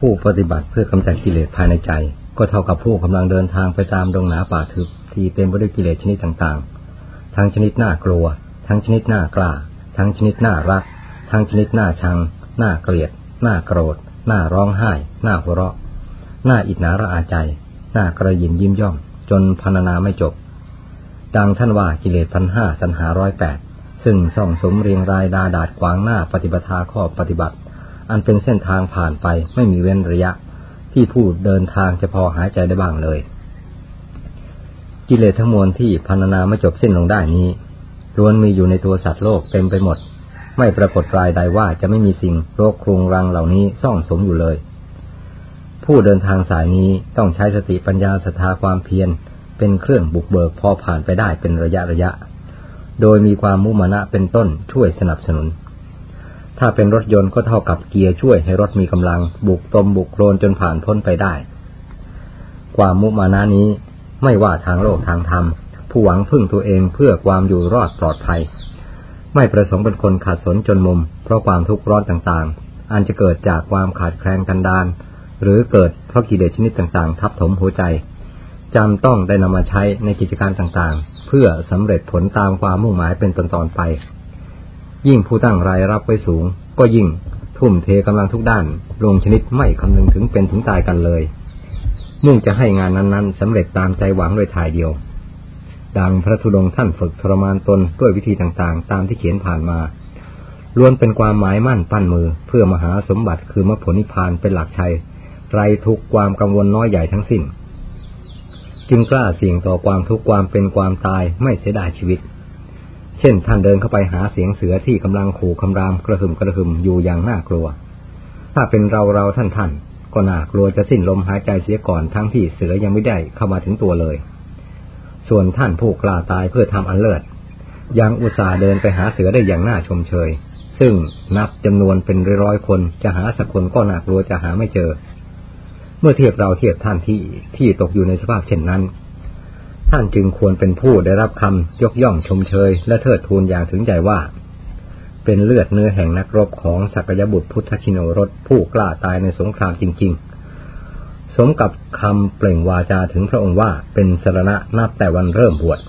ผู้ปฏิบัติเพื่อกำจัดกิเลสภายในใจ ก็เท่ากับผู้กำลังเดินทางไปตามดงหนาป่าทึบที่เต็มไปด้วยกิเลสชนิดต่างๆ ทั้งชนิดน่ากลัว ทั้งชนิดน่ากล้า ทั้งชนิดน่ารัก ทั้งชนิดน่าชัง น่าเกลียด น่าโกรธ น่าร้องไห้ น่าหัวเราะ น่าอิจฉาระอาใจ น่ากระยิมยิ้มย่อง จนพรรณนาไม่จบ ดังท่านว่ากิเลสพันห้าสันหาร้อยแปดซึ่งส่องสมเรียงรายดาดาดขวางหน้าปฏิบัติข้อปฏิบัติ อันเป็นเส้นทางผ่านไปไม่มีเว้นระยะ ที่ผู้เดินทางจะพอหายใจได้บ้างเลย กิเลสทั้งมวลที่พรรณนาไม่จบสิ้นลงได้นี้ล้วนมีอยู่ในตัวสัตว์โลกเต็มไปหมด ไม่ปรากฏรายใดว่าจะไม่มีสิ่งโรคครุงรังเหล่านี้ซ่องสมอยู่เลย ผู้เดินทางสายนี้ต้องใช้สติปัญญาศรัทธาความเพียรเป็นเครื่องบุกเบิกพอผ่านไปได้เป็นระยะระยะ โดยมีความมุมานะเป็นต้นช่วยสนับสนุน ถ้าเป็นรถยนต์ก็เท่ากับเกียร์ช่วยให้รถมีกำลัง บุกตมบุกโคลนจนผ่านพ้นไปได้ ความมุมานะนี้ไม่ว่าทางโลกทางธรรม ผู้หวังพึ่งตัวเองเพื่อความอยู่รอดปลอดภัย ไม่ประสงค์เป็นคนขาดสนจนมุม เพราะความทุกข์ร้อนต่างๆ อันจะเกิดจากความขาดแคลนกันดานหรือเกิดเพราะกิเลสชนิดต่างๆ ทับถมหัวใจจำต้องได้นำมาใช้ในกิจการต่างๆ เพื่อสำเร็จผลตามความมุ่งหมายเป็นตอนๆไป ยิ่งผู้ตั้งรายรับไว้สูง ก็ยิ่งทุ่มเทกำลังทุกด้าน ลงชนิดไม่คำนึงถึงเป็นถึงตายกันเลย มุ่งจะให้งานนั้นๆสำเร็จตามใจหวังโดยทายเดียว ดังพระธุดงค์ท่านฝึกทรมานตนด้วยวิธีต่างๆ ตามที่เขียนผ่านมาล้วนเป็นความหมายมั่นปั้นมือ เพื่อมหาสมบัติคือมรรคผลนิพพานเป็นหลักชัยไรทุกความกังวลน้อยใหญ่ทั้งสิ้น จึงกล้าเสี่ยงต่อความทุกข์ความเป็นความตายไม่เสียดายชีวิต เช่น ท่านเดินเข้าไปหาเสียงเสือที่กำลังขู่คำรามกระหึ่มกระหึ่มอยู่อย่างน่ากลัว ถ้าเป็นเราเราท่านท่านก็น่ากลัวจะสิ้นลมหายใจเสียก่อนทั้งที่เสือยังไม่ได้เข้ามาถึงตัวเลย ส่วนท่านผู้กล้าตายเพื่อทำอันเลิศยังอุตส่าห์เดินไปหาเสือได้อย่างน่าชมเชย ซึ่งนับจำนวนเป็นร้อยๆคนจะหาสักคนก็น่ากลัวจะหาไม่เจอ เมื่อเทียบเราเทียบท่านที่ที่ตกอยู่ในสภาพเช่นนั้น ท่านจึงควรเป็นผู้ได้รับคำยกย่องชมเชย และเทิดทูนอย่างถึงใจว่า เป็นเลือดเนื้อแห่งนักรบของสักยบุตรพุทธชินโนรสผู้กล้าตายในสงครามจริง ๆ สมกับคำเปล่งวาจาถึงพระองค์ว่าเป็นสรณะนับแต่วันเริ่มบวช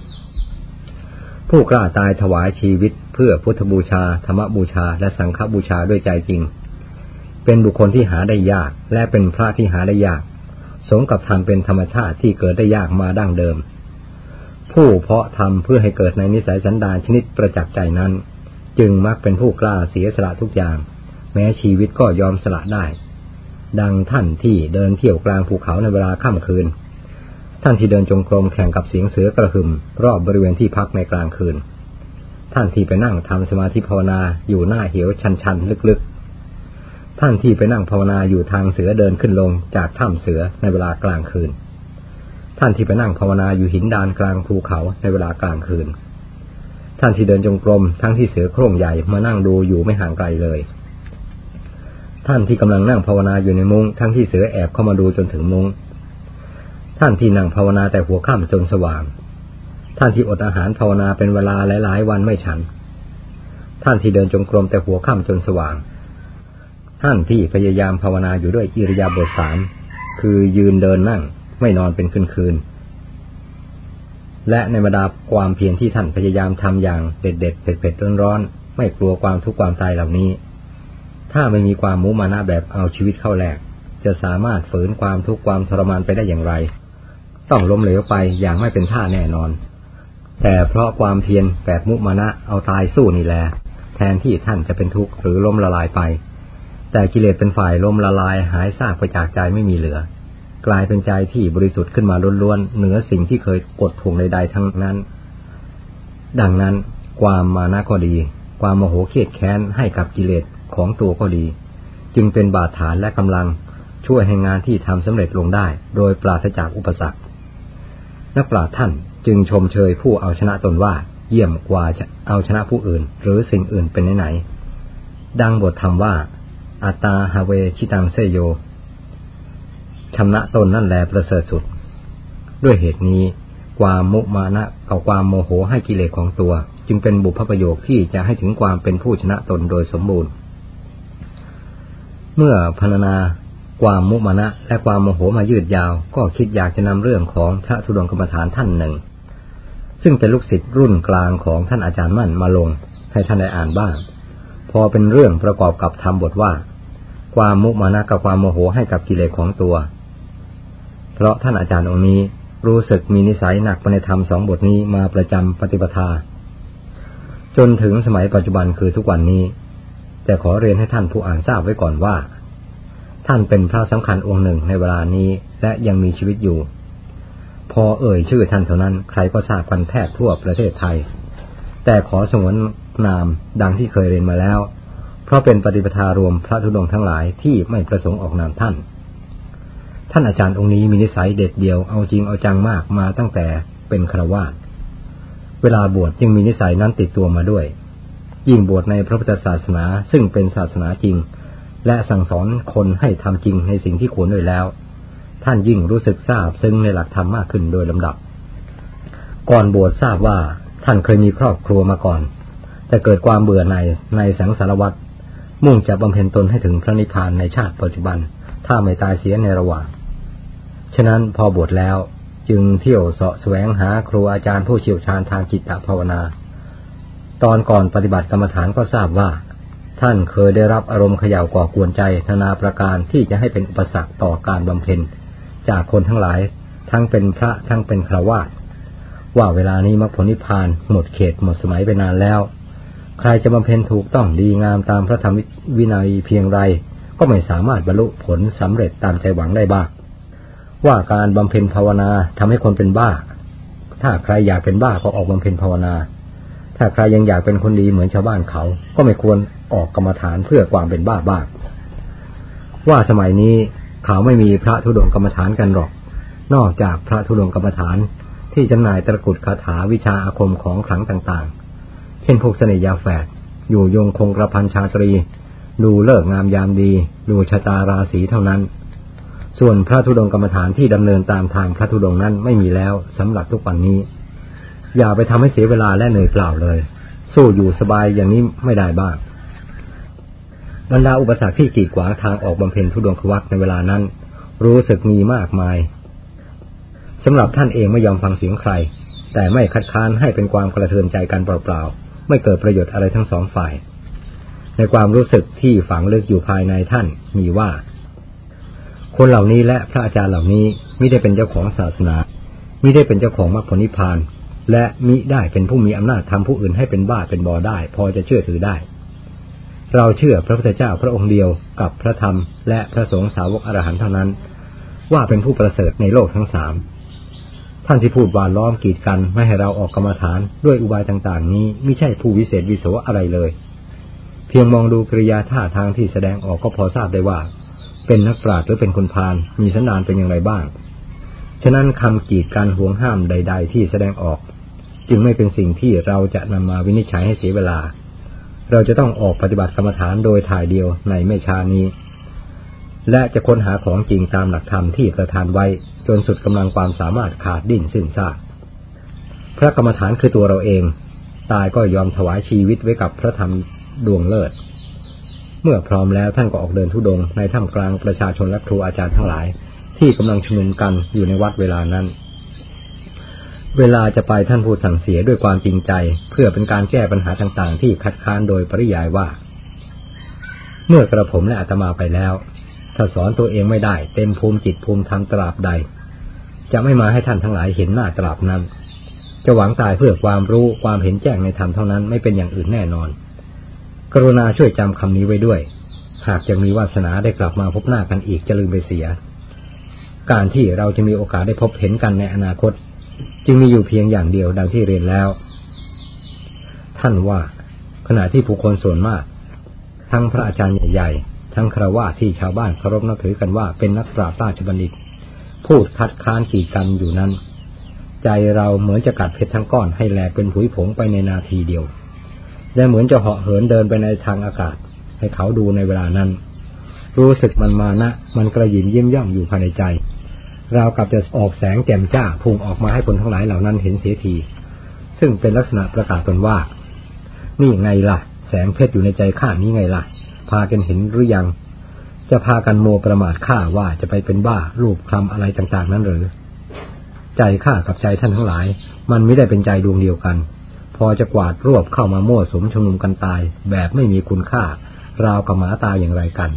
ผู้กล้าตายถวายชีวิต เพื่อพุทธบูชา ธรรมบูชา และสังฆบูชาด้วยใจจริง เป็นบุคคลที่หาได้ยาก และเป็นพระที่หาได้ยาก สมกับทำเป็นธรรมชาติที่เกิดได้ยากมาดั้งเดิม ผู้เพาะทำเพื่อให้เกิดในนิสัยสันดานชนิดประจักษ์ใจนั้น จึงมักเป็นผู้กล้าเสียสละทุกอย่าง แม้ชีวิตก็ยอมสละได้ ดังท่านที่เดินเที่ยวกลางภูเขาในเวลาค่ำคืน ท่านที่เดินจงกรมแข่งกับเสียงเสือกระหึ่ม รอบบริเวณที่พักในกลางคืน ท่านที่ไปนั่งทำสมาธิภาวนาอยู่หน้าเหวชันๆลึกๆ ท่านที่ไปนั่งภาวนาอยู่ทางเสือเดินขึ้นลงจากถ้ำเสือในเวลากลางคืน ท่านที่ไปนั่งภาวนาอยู่หินดานกลางภูเขาในเวลากลางคืน ท่านที่เดินจงกรมทั้งที่เสือโคร่งใหญ่มานั่งดูอยู่ไม่ห่างไกลเลย ท่านที่กำลังนั่งภาวนาอยู่ในมุง้งทั้งที่เสือแอบเข้ามาดูจนถึงมุง้ง ท่านที่นั่งภาวนาแต่หัวค่ำจนสว่าง ท่านที่อดอาหารภาวนาเป็นเวลาหลายๆวันไม่ฉัน ท่านที่เดินจงกรมแต่หัวค่ำจนสว่าง ท่านที่พยายามภาวนาอยู่ด้วยอิริยาบถสามคือยืนเดินนั่ง ไม่นอนเป็นคืนคืน และในบรรดาความเพียรที่ท่านพยายามทำอย่างเด็ดเด็ดเผ็ดเผ็ดร้อนร้อนไม่กลัวความทุกข์ความตายเหล่านี้ ถ้าไม่มีความมุมานะแบบเอาชีวิตเข้าแลกจะสามารถฝืนความทุกข์ความทรมานไปได้อย่างไร ต้องล้มเหลวไปอย่างไม่เป็นท่าแน่นอน แต่เพราะความเพียรแบบมุมานะเอาตายสู้นี่แหละแทนที่ท่านจะเป็นทุกข์หรือล้มละลายไป แต่กิเลสเป็นฝ่ายล้มละลายหายซากไปจากใจไม่มีเหลือ กลายเป็นใจที่บริสุทธิ์ขึ้นมาล้วนๆเหนือสิ่งที่เคยกดถ่วงใดๆทั้งนั้น ดังนั้นความมานะก็ดี ความโมโหเครียดแค้นให้กับกิเลสของตัวก็ดี จึงเป็นบาดฐานและกำลังช่วยให้งานที่ทำสำเร็จลงได้ โดยปราศจากอุปสรรค นักปราชญ์ท่านจึงชมเชยผู้เอาชนะตนว่า เยี่ยมกว่าจะเอาชนะผู้อื่น หรือสิ่งอื่นเป็นไหนๆดังบทธรรมว่าอัตตาฮาเวชิตังเซโย ชำนะตนนั่นแหละประเสริฐสุด ด้วยเหตุนี้ ความมุมานะกับความโมโหให้กิเลสของตัว จึงเป็นบุพประโยคที่จะให้ถึงความเป็นผู้ชนะตนโดยสมบูรณ์ เมื่อพรรณนาความมุมานะและความโมโหมายืดยาว ก็คิดอยากจะนำเรื่องของพระธุดงกรรมฐานท่านหนึ่ง ซึ่งเป็นลูกศิษย์รุ่นกลางของท่านอาจารย์มั่นมาลง ให้ท่านได้อ่านบ้าง พอเป็นเรื่องประกอบกับทำบทว่า ความมุมานะกับความโมโหให้กับกิเลสของตัว เพราะท่านอาจารย์องค์นี้รู้สึกมีนิสัยหนักไปในธรรมสองบทนี้มาประจำปฏิปทา จนถึงสมัยปัจจุบันคือทุกวันนี้ แต่ขอเรียนให้ท่านผู้อ่านทราบไว้ก่อนว่า ท่านเป็นพระสำคัญองค์หนึ่งในเวลานี้และยังมีชีวิตอยู่ พอเอ่ยชื่อท่านเท่านั้นใครก็ทราบกันแทบทั่วประเทศไทย แต่ขอสงวนนามดังที่เคยเรียนมาแล้ว เพราะเป็นปฏิปทารวมพระธุดงค์ทั้งหลายที่ไม่ประสงค์ออกนามท่าน ท่านอาจารย์องค์นี้มีนิสัยเด็ดเดียว เอาจริงเอาจังมากมาตั้งแต่เป็นครวาสเวลาบวชจึงมีนิสัยนั้นติดตัวมาด้วย ยิ่งบวชในพระพุทธศาสนาซึ่งเป็นศาสนาจริง และสั่งสอนคนให้ทำจริงในสิ่งที่ควรด้วยแล้ว ท่านยิ่งรู้สึกทราบซึ่งในหลักธรรมมากขึ้นโดยลำดับ ก่อนบวชทราบว่าท่านเคยมีครอบครัวมาก่อน แต่เกิดความเบื่อในในสังสารวัตรมุ่งจะบำเพ็ญตนให้ถึงพระนิพพานในชาติปัจจุบัน ถ้าไม่ตายเสียในระหว่าง ฉะนั้นพอบวชแล้วจึงเที่ยวเสาะแสวงหาครูอาจารย์ผู้เชี่ยวชาญทางจิตภาวนา ตอนก่อนปฏิบัติกรรมฐานก็ทราบว่า ท่านเคยได้รับอารมณ์เขย่าก่อกวนใจนานาประการที่จะให้เป็นอุปสรรคต่อการบำเพ็ญ จากคนทั้งหลาย ทั้งเป็นพระทั้งเป็นคราวาสว่าเวลานี้มรรคผลนิพพานหมดเขตหมดสมัยไปนานแล้ว ใครจะบำเพ็ญถูกต้องดีงามตามพระธรรมวินัยเพียงไร ก็ไม่สามารถบรรลุผลสำเร็จตามใจหวังได้บ้าง ว่าการบำเพ็ญภาวนาทำให้คนเป็นบ้า ถ้าใครอยากเป็นบ้าก็ออกบำเพ็ญภาวนา ถ้าใครยังอยากเป็นคนดีเหมือนชาวบ้านเขา ก็ไม่ควรออกกรรมฐานเพื่อความเป็นบ้าบ้างว่าสมัยนี้เขาไม่มีพระธุดงกรรมฐานกันหรอก นอกจากพระธุดงกรรมฐานที่จำหน่ายตะกุดคาถาวิชาอาคมของขลังต่างๆ เช่นพวกเสน่ยาแฝด อยู่ยงคงกระพันชาตรี ดูเลิกงามยามดี ดูชะตาราศีเท่านั้น ส่วนพระธุดงกรรมฐานที่ดำเนินตามทางพระธุดงนั้นไม่มีแล้วสำหรับทุกวันนี้ อย่าไปทำให้เสียเวลาและเหนื่อยเปล่าเลย สู้อยู่สบายอย่างนี้ไม่ได้บ้างบรรดาอุปสรรคที่กีดขวางทางออกบำเพ็ญธุดงควัตในเวลานั้น รู้สึกมีมากมายสำหรับท่านเองไม่ยอมฟังเสียงใคร แต่ไม่คัดค้านให้เป็นความกระเทือนใจกันเปล่าๆไม่เกิดประโยชน์อะไรทั้งสองฝ่าย ในความรู้สึกที่ฝังลึกอยู่ภายในท่านมีว่า คนเหล่านี้และพระอาจารย์เหล่านี้มิได้เป็นเจ้าของศาสนามิได้เป็นเจ้าของมรรคผลนิพพาน และมิได้เป็นผู้มีอำนาจทำผู้อื่นให้เป็นบ้าเป็นบอได้ พอจะเชื่อถือได้ เราเชื่อพระพุทธเจ้าพระองค์เดียวกับพระธรรม และพระสงฆ์สาวกอรหันต์เท่านั้น ว่าเป็นผู้ประเสริฐในโลกทั้งสามท่านที่พูดวานล้อมกีดกันไม่ให้เราออกกรรมฐานด้วยอุบายต่างๆ นี้ไม่ใช่ผู้วิเศษวิโสอะไรเลย เพียงมองดูกริยาท่าทางที่แสดงออกก็พอทราบได้ว่า เป็นนักปราชญ์หรือเป็นคนพาลมีสันดานเป็นอย่างไรบ้าง ฉะนั้นคำกีดการห่วงห้ามใด ๆ ที่แสดงออก จึงไม่เป็นสิ่งที่เราจะนำมาวินิจฉัยให้เสียเวลา เราจะต้องออกปฏิบัติกรรมฐานโดยถ่ายเดียวในไม่ช้านี้ และจะค้นหาของจริงตามหลักธรรมที่ประทานไว้จนสุดกำลังความสามารถขาดดิ้นสิ้นซากพระกรรมฐานคือตัวเราเอง ตายก็ยอมถวายชีวิตไว้กับพระธรรมดวงเลิศ เมื่อพร้อมแล้วท่านก็ออกเดินทุดงในท่ามกลางประชาชนและครูอาจารย์ทั้งหลาย ที่กำลังชุมนุมกันอยู่ในวัดเวลานั้น เวลาจะไปท่านพูดสั่งเสียด้วยความจริงใจ เพื่อเป็นการแก้ปัญหาต่างๆ ที่คัดค้านโดยปริยายว่า เมื่อกระผมและอาตมาไปแล้ว ถ้าสอนตัวเองไม่ได้ เต็มภูมิจิตภูมิธรรมตราบใด จะไม่มาให้ท่านทั้งหลายเห็นหน้าตราบนั้น จะหวังตายเพื่อความรู้ความเห็นแจ้งในธรรมเท่านั้นไม่เป็นอย่างอื่นแน่นอน กรุณาช่วยจำคำนี้ไว้ด้วย หากจะมีวาสนาได้กลับมาพบหน้ากันอีกจะลืมไปเสีย การที่เราจะมีโอกาสได้พบเห็นกันในอนาคต จึงมีอยู่เพียงอย่างเดียวดังที่เรียนแล้ว ท่านว่า ขณะที่ผู้คนส่วนมาก ทั้งพระอาจารย์ใหญ่ๆ ทั้งครวาที่ชาวบ้านเคารพนับถือกันว่าเป็นนักปราชญ์ราชบัณฑิตพูดคัดค้านขีดกันอยู่นั้น ใจเราเหมือนจะกัดเพชรทั้งก้อนให้แหลกเป็นผุยผงไปในนาทีเดียว และเหมือนจะเหาะเหินเดินไปในทางอากาศ ให้เขาดูในเวลานั้น รู้สึกมันมานะ มันกระยิมยิ้มย่องอยู่ภายในใจเรากับจะออกแสงแจ่มจ้าพุ่งออกมาให้คนทั้งหลายเหล่านั้นเห็นเสียที ซึ่งเป็นลักษณะประกาศตนว่า นี่ไงล่ะ แสงเพชรอยู่ในใจข้านี้ไงล่ะ พากันเห็นหรือยัง จะพากันโมประมาทข้าว่าจะไปเป็นบ้ารูปคลำอะไรต่างๆ นั้นหรือ ใจข้ากับใจท่านทั้งหลาย มันไม่ได้เป็นใจดวงเดียวกัน พอจะกวาดรวบเข้ามามั่วสมชุมนุมกันตาย แบบไม่มีคุณค่า ราวกับหมาตายอย่างไรกัน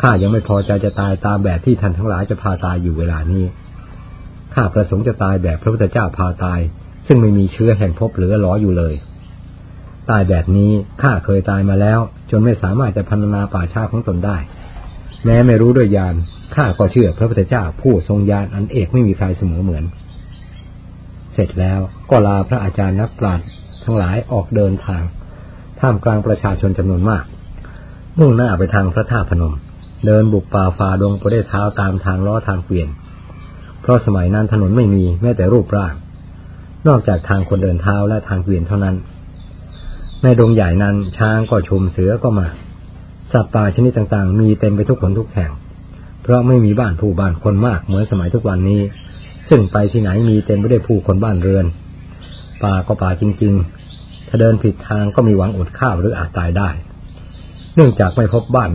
ข้ายังไม่พอใจจะตายตามแบบที่ท่านทั้งหลายจะพาตายอยู่เวลานี้ข้าประสงค์จะตายแบบพระพุทธเจ้าพาตาย ซึ่งไม่มีเชื้อแห่งภพเหลือหลออยู่เลย ตายแบบนี้ข้าเคยตายมาแล้ว จนไม่สามารถจะพันนาป่าชาของตนได้ แม้ไม่รู้ด้วยญาณข้าก็เชื่อพระพุทธเจ้าผู้ทรงญาณอันเอกไม่มีใครเสมอเหมือน เสร็จแล้ว ก็ลาพระอาจารย์นักปราชญ์ทั้งหลายออกเดินทาง ท่ามกลางประชาชนจำนวนมาก มุ่งหน้าไปทางพระธาตุพนม เดินบุกป่าฝ่าดงไปได้เท้าตามทางล้อทางเกวียน เพราะสมัยนั้นถนนไม่มีแม้แต่รูปร่าง นอกจากทางคนเดินเท้าและทางเกวียนเท่านั้น ในดงใหญ่นั้นช้างก็ชมเสือก็มา สัตว์ป่าชนิดต่างๆ มีเต็มไปทุกคนทุกแห่ง เพราะไม่มีบ้านผู้บ้านคนมากเหมือนสมัยทุกวันนี้ ซึ่งไปที่ไหนมีเต็มไปด้วยผู้คนบ้านเรือน ป่าก็ป่าจริง ๆ ถ้าเดินผิดทางก็มีหวังอดข้าวหรืออาจตายได้ เนื่องจากไม่พบบ้าน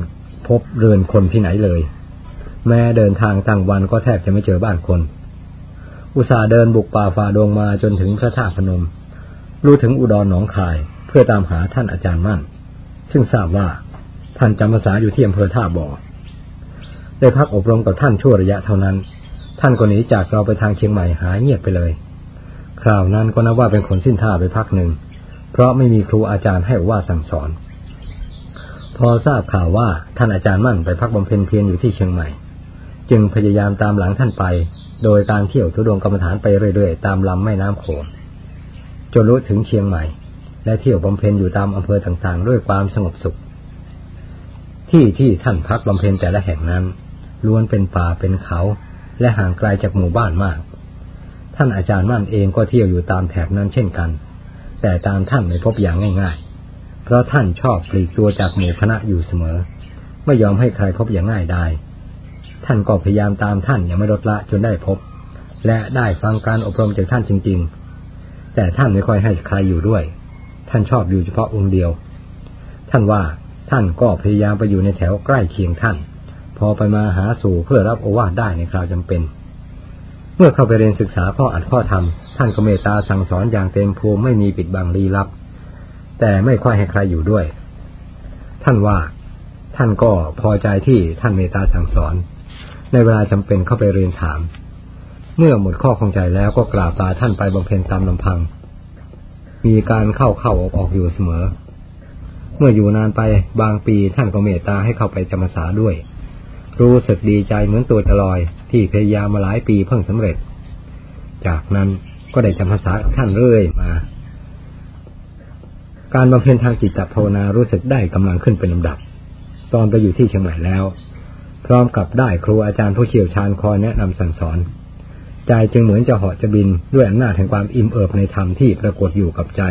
พบเรือนคนที่ไหนเลย แม้เดินทางตั้งวันก็แทบจะไม่เจอบ้านคน อุตส่าห์เดินบุกป่าฝ่าดงมาจนถึงพระธาตุพนม รู้ถึงอุดรหนองคาย เพื่อตามหาท่านอาจารย์มั่น ซึ่งทราบว่าท่านจำภาษาอยู่ที่อำเภอท่าบ่อ ได้พักอบรมกับท่านชั่วระยะเท่านั้น ท่านก็หนีจากเราไปทางเชียงใหม่หายเงียบไปเลย ราวนั้นก็นับว่าเป็นคนสิ้นท่าไปพักหนึ่ง เพราะไม่มีครูอาจารย์ให้ว่าสั่งสอน พอทราบข่าวว่าท่านอาจารย์มั่นไปพักบำเพ็ญเพียรอยู่ที่เชียงใหม่ จึงพยายามตามหลังท่านไป โดยการเที่ยวทุดงกรรมฐานไปเรื่อยๆ ตามลำแม่น้ำโขงจนรู้ถึงเชียงใหม่ และเที่ยวบำเพ็ญอยู่ตามอำเภอต่างๆ ด้วยความสงบสุข ที่ที่ท่านพักบำเพ็ญแต่ละแห่งนั้นล้วนเป็นป่าเป็นเขา และห่างไกลจากหมู่บ้านมาก ท่านอาจารย์มั่นเองก็เที่ยวอยู่ตามแถบนั้นเช่นกัน แต่ตามท่านไม่พบอย่างง่ายๆ เพราะท่านชอบปลีกตัวจากหมู่คณะอยู่เสมอ ไม่ยอมให้ใครพบอย่างง่ายได้ ท่านก็พยายามตามท่านอย่างไม่ลดละจนได้พบ และได้ฟังการอบรมจากท่านจริง ๆ แต่ท่านไม่ค่อยให้ใครอยู่ด้วย ท่านชอบอยู่เฉพาะองค์เดียว ท่านว่าท่านก็พยายามไปอยู่ในแถวใกล้เคียงท่าน พอไปมาหาสู่เพื่อรับโอวาทได้ในคราวจำเป็น เมื่อเข้าไปเรียนศึกษาข้ออัดข้อธรรม ท่านก็เมตตาสั่งสอนอย่างเต็มภูมิไม่มีปิดบังลี้ลับ แต่ไม่ค่อยให้ใครอยู่ด้วย ท่านว่าท่านก็พอใจที่ท่านเมตตาสั่งสอน ในเวลาจำเป็นเข้าไปเรียนถาม เมื่อหมดข้อของใจแล้วก็กราบลาท่านไปบำเพ็ญตามลำพัง มีการเข้าเข้าออกออกอยู่เสมอ เมื่ออยู่นานไปบางปีท่านก็เมตตาให้เข้าไปจำพรรษาด้วย รู้สึกดีใจเหมือนตัวจะลอย ที่พยายามมาหลายปีเพิ่งสำเร็จ จากนั้นก็ได้จำพรรษากับท่านเรื่อยมา การบำเพ็ญทางจิตภาวนารู้สึกได้กำลังขึ้นเป็นลำดับ ตอนไปอยู่ที่เชียงใหม่แล้ว พร้อมกับได้ครูอาจารย์ผู้เชี่ยวชาญคอยแนะนำสั่งสอนใจจึงเหมือนจะเหาะจะบินด้วยอำนาจแห่งความอิ่มเอิบในธรรมที่ปรากฏอยู่กับใจ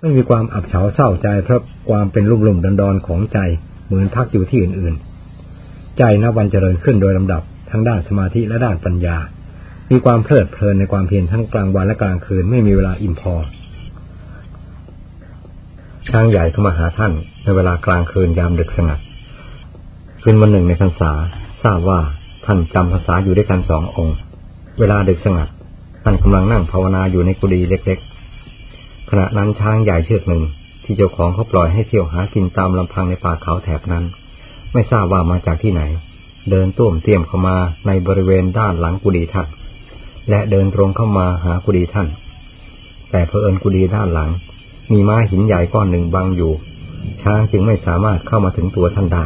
ไม่มีความอับเฉาเศร้าใจเพราะความเป็นรุ่มรุ่มดอนดอนของใจ เหมือนพักอยู่ที่อื่นๆ ใจนับวันเจริญขึ้นโดยลำดับ ทั้งด้านสมาธิและด้านปัญญา มีความเพลิดเพลินในความเพียรทั้งกลางวันและกลางคืนไม่มีเวลาอิ่มพอ ช้างใหญ่เข้ามาหาท่านในเวลากลางคืนยามดึกสงัด คืนวันหนึ่งในพรรษาทราบว่าท่านจำภาษาอยู่ด้วยกันสององค์ เวลาดึกสงัด ท่านกำลังนั่งภาวนาอยู่ในกุฏิเล็กๆ ขณะนั้นช้างใหญ่เชือกหนึ่งที่เจ้าของเขาปล่อยให้เที่ยวหากินตามลำพังในป่าเขาแถบนั้น ไม่ทราบว่ามาจากที่ไหน เดินต้วมเตียมเข้ามาในบริเวณด้านหลังกุฏิท่าน และเดินตรงเข้ามาหากุฏิท่าน แต่เพอเอิญกุฏิด้านหลัง มีม้าหินใหญ่ก้อนหนึ่งบังอยู่ ช้างจึงไม่สามารถเข้ามาถึงตัวท่านได้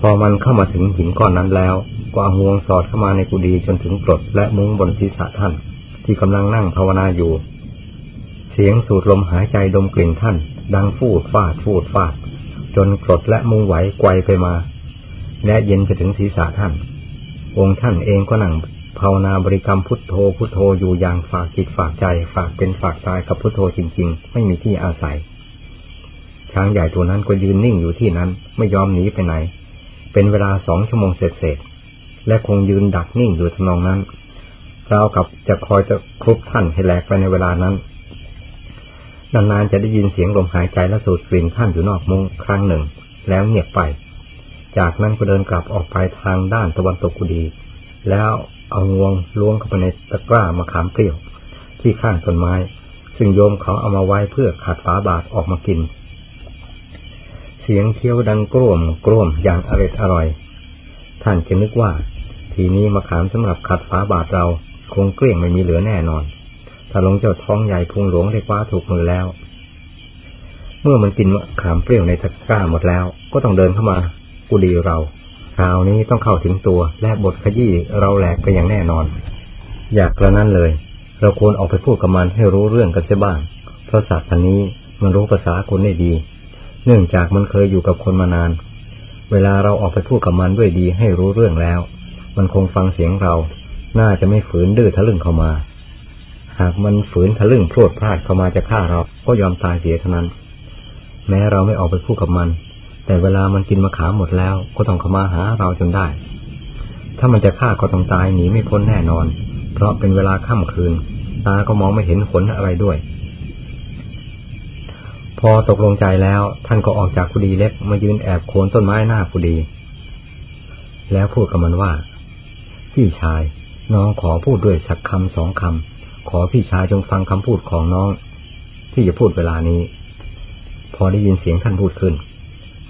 พอมันเข้ามาถึงหินก้อนนั้นแล้วก็เอางวงสอดเข้ามาในกุฏิจนถึงกรดและมุ้งบนศีรษะท่าน ที่กำลังนั่งภาวนาอยู่ เสียงสูดลมหายใจดมกลิ่นท่าน ดังฟูดฟาดฟูดฟาด จนกรดและมุงไหวไกวไปมา และเย็นไปถึงศีรษะท่าน องค์ท่านเองก็นั่งภาวนาบริกรรมพุทโธพุทโธอยู่อย่างฝากจิตฝากใจฝากเป็นฝากตายกับพุทโธจริง ๆ ไม่มีที่อาศัย ช้างใหญ่ตัวนั้นก็ยืนนิ่งอยู่ที่นั้นไม่ยอมหนีไปไหน เป็นเวลาสองชั่วโมงเศษและคงยืนดักนิ่งอยู่ทนองนั้นเรากับจะคอยจะคลุกท่านให้แหลกไปในเวลานั้น นานๆจะได้ยินเสียงลมหายใจและสูดกลิ่นท่านอยู่นอกมุงครั้งหนึ่ง แล้วเงียบไป จากนั้นก็เดินกลับออกไปทางด้านตะวันตกกุดี แล้วเอางวงล้วงเข้าไปในตะกร้ามะขามเปรี้ยว ที่ข้างต้นไม้ ซึ่งโยมเขาเอามาไว้เพื่อขัดฝาบาทออกมากิน เสียงเคี้ยวดังกร่วมกร่วมอย่างอร็ดอร่อย ท่านจึงนึกว่า ทีนี้มะขามสำหรับขัดฝาบาทเราคงเกลี้ยงไม่มีเหลือแน่นอน ถ้าลงเจ้าท้องใหญ่พุงหลวงได้คว้าถูกมือแล้ว เมื่อมันกินมะขามเปรี้ยวในตะกร้าหมดแล้ว ก็ต้องเดินเข้ามากุดีเราคราวนี้ต้องเข้าถึงตัวและบทขยี้เราแหลกไปอย่างแน่นอน อยากกระนั้นเลย เราควรออกไปพูดกับมันให้รู้เรื่องกันเสียบ้าง เพราะสัตว์พันนี้มันรู้ภาษาคนได้ดี เนื่องจากมันเคยอยู่กับคนมานาน เวลาเราออกไปพูดกับมันด้วยดีให้รู้เรื่องแล้ว มันคงฟังเสียงเรา น่าจะไม่ฝืนดื้อทะลึ่งเข้ามา หากมันฝืนทะลึ่งพรวดพลาดเข้ามาจะฆ่าเรา ก็ยอมตายเสียเท่านั้น แม้เราไม่ออกไปพูดกับมัน แต่เวลามันกินมะขามหมดแล้ว ก็ต้องเข้ามาหาเราจนได้ ถ้ามันจะฆ่าก็ต้องตายหนีไม่พ้นแน่นอน เพราะเป็นเวลาค่ำคืน ตาก็มองไม่เห็นขนอะไรด้วย พอตกลงใจแล้วท่านก็ออกจากกุดีเล็กมายืนแอบโคนต้นไม้หน้ากุดี แล้วพูดกับมันว่าพี่ชายน้องขอพูดด้วยสักคำสองคำ อพี่ชายจงฟังคำพูดของน้อง ที่จะพูดเวลานี้ พอได้ยินเสียงท่านพูดขึ้น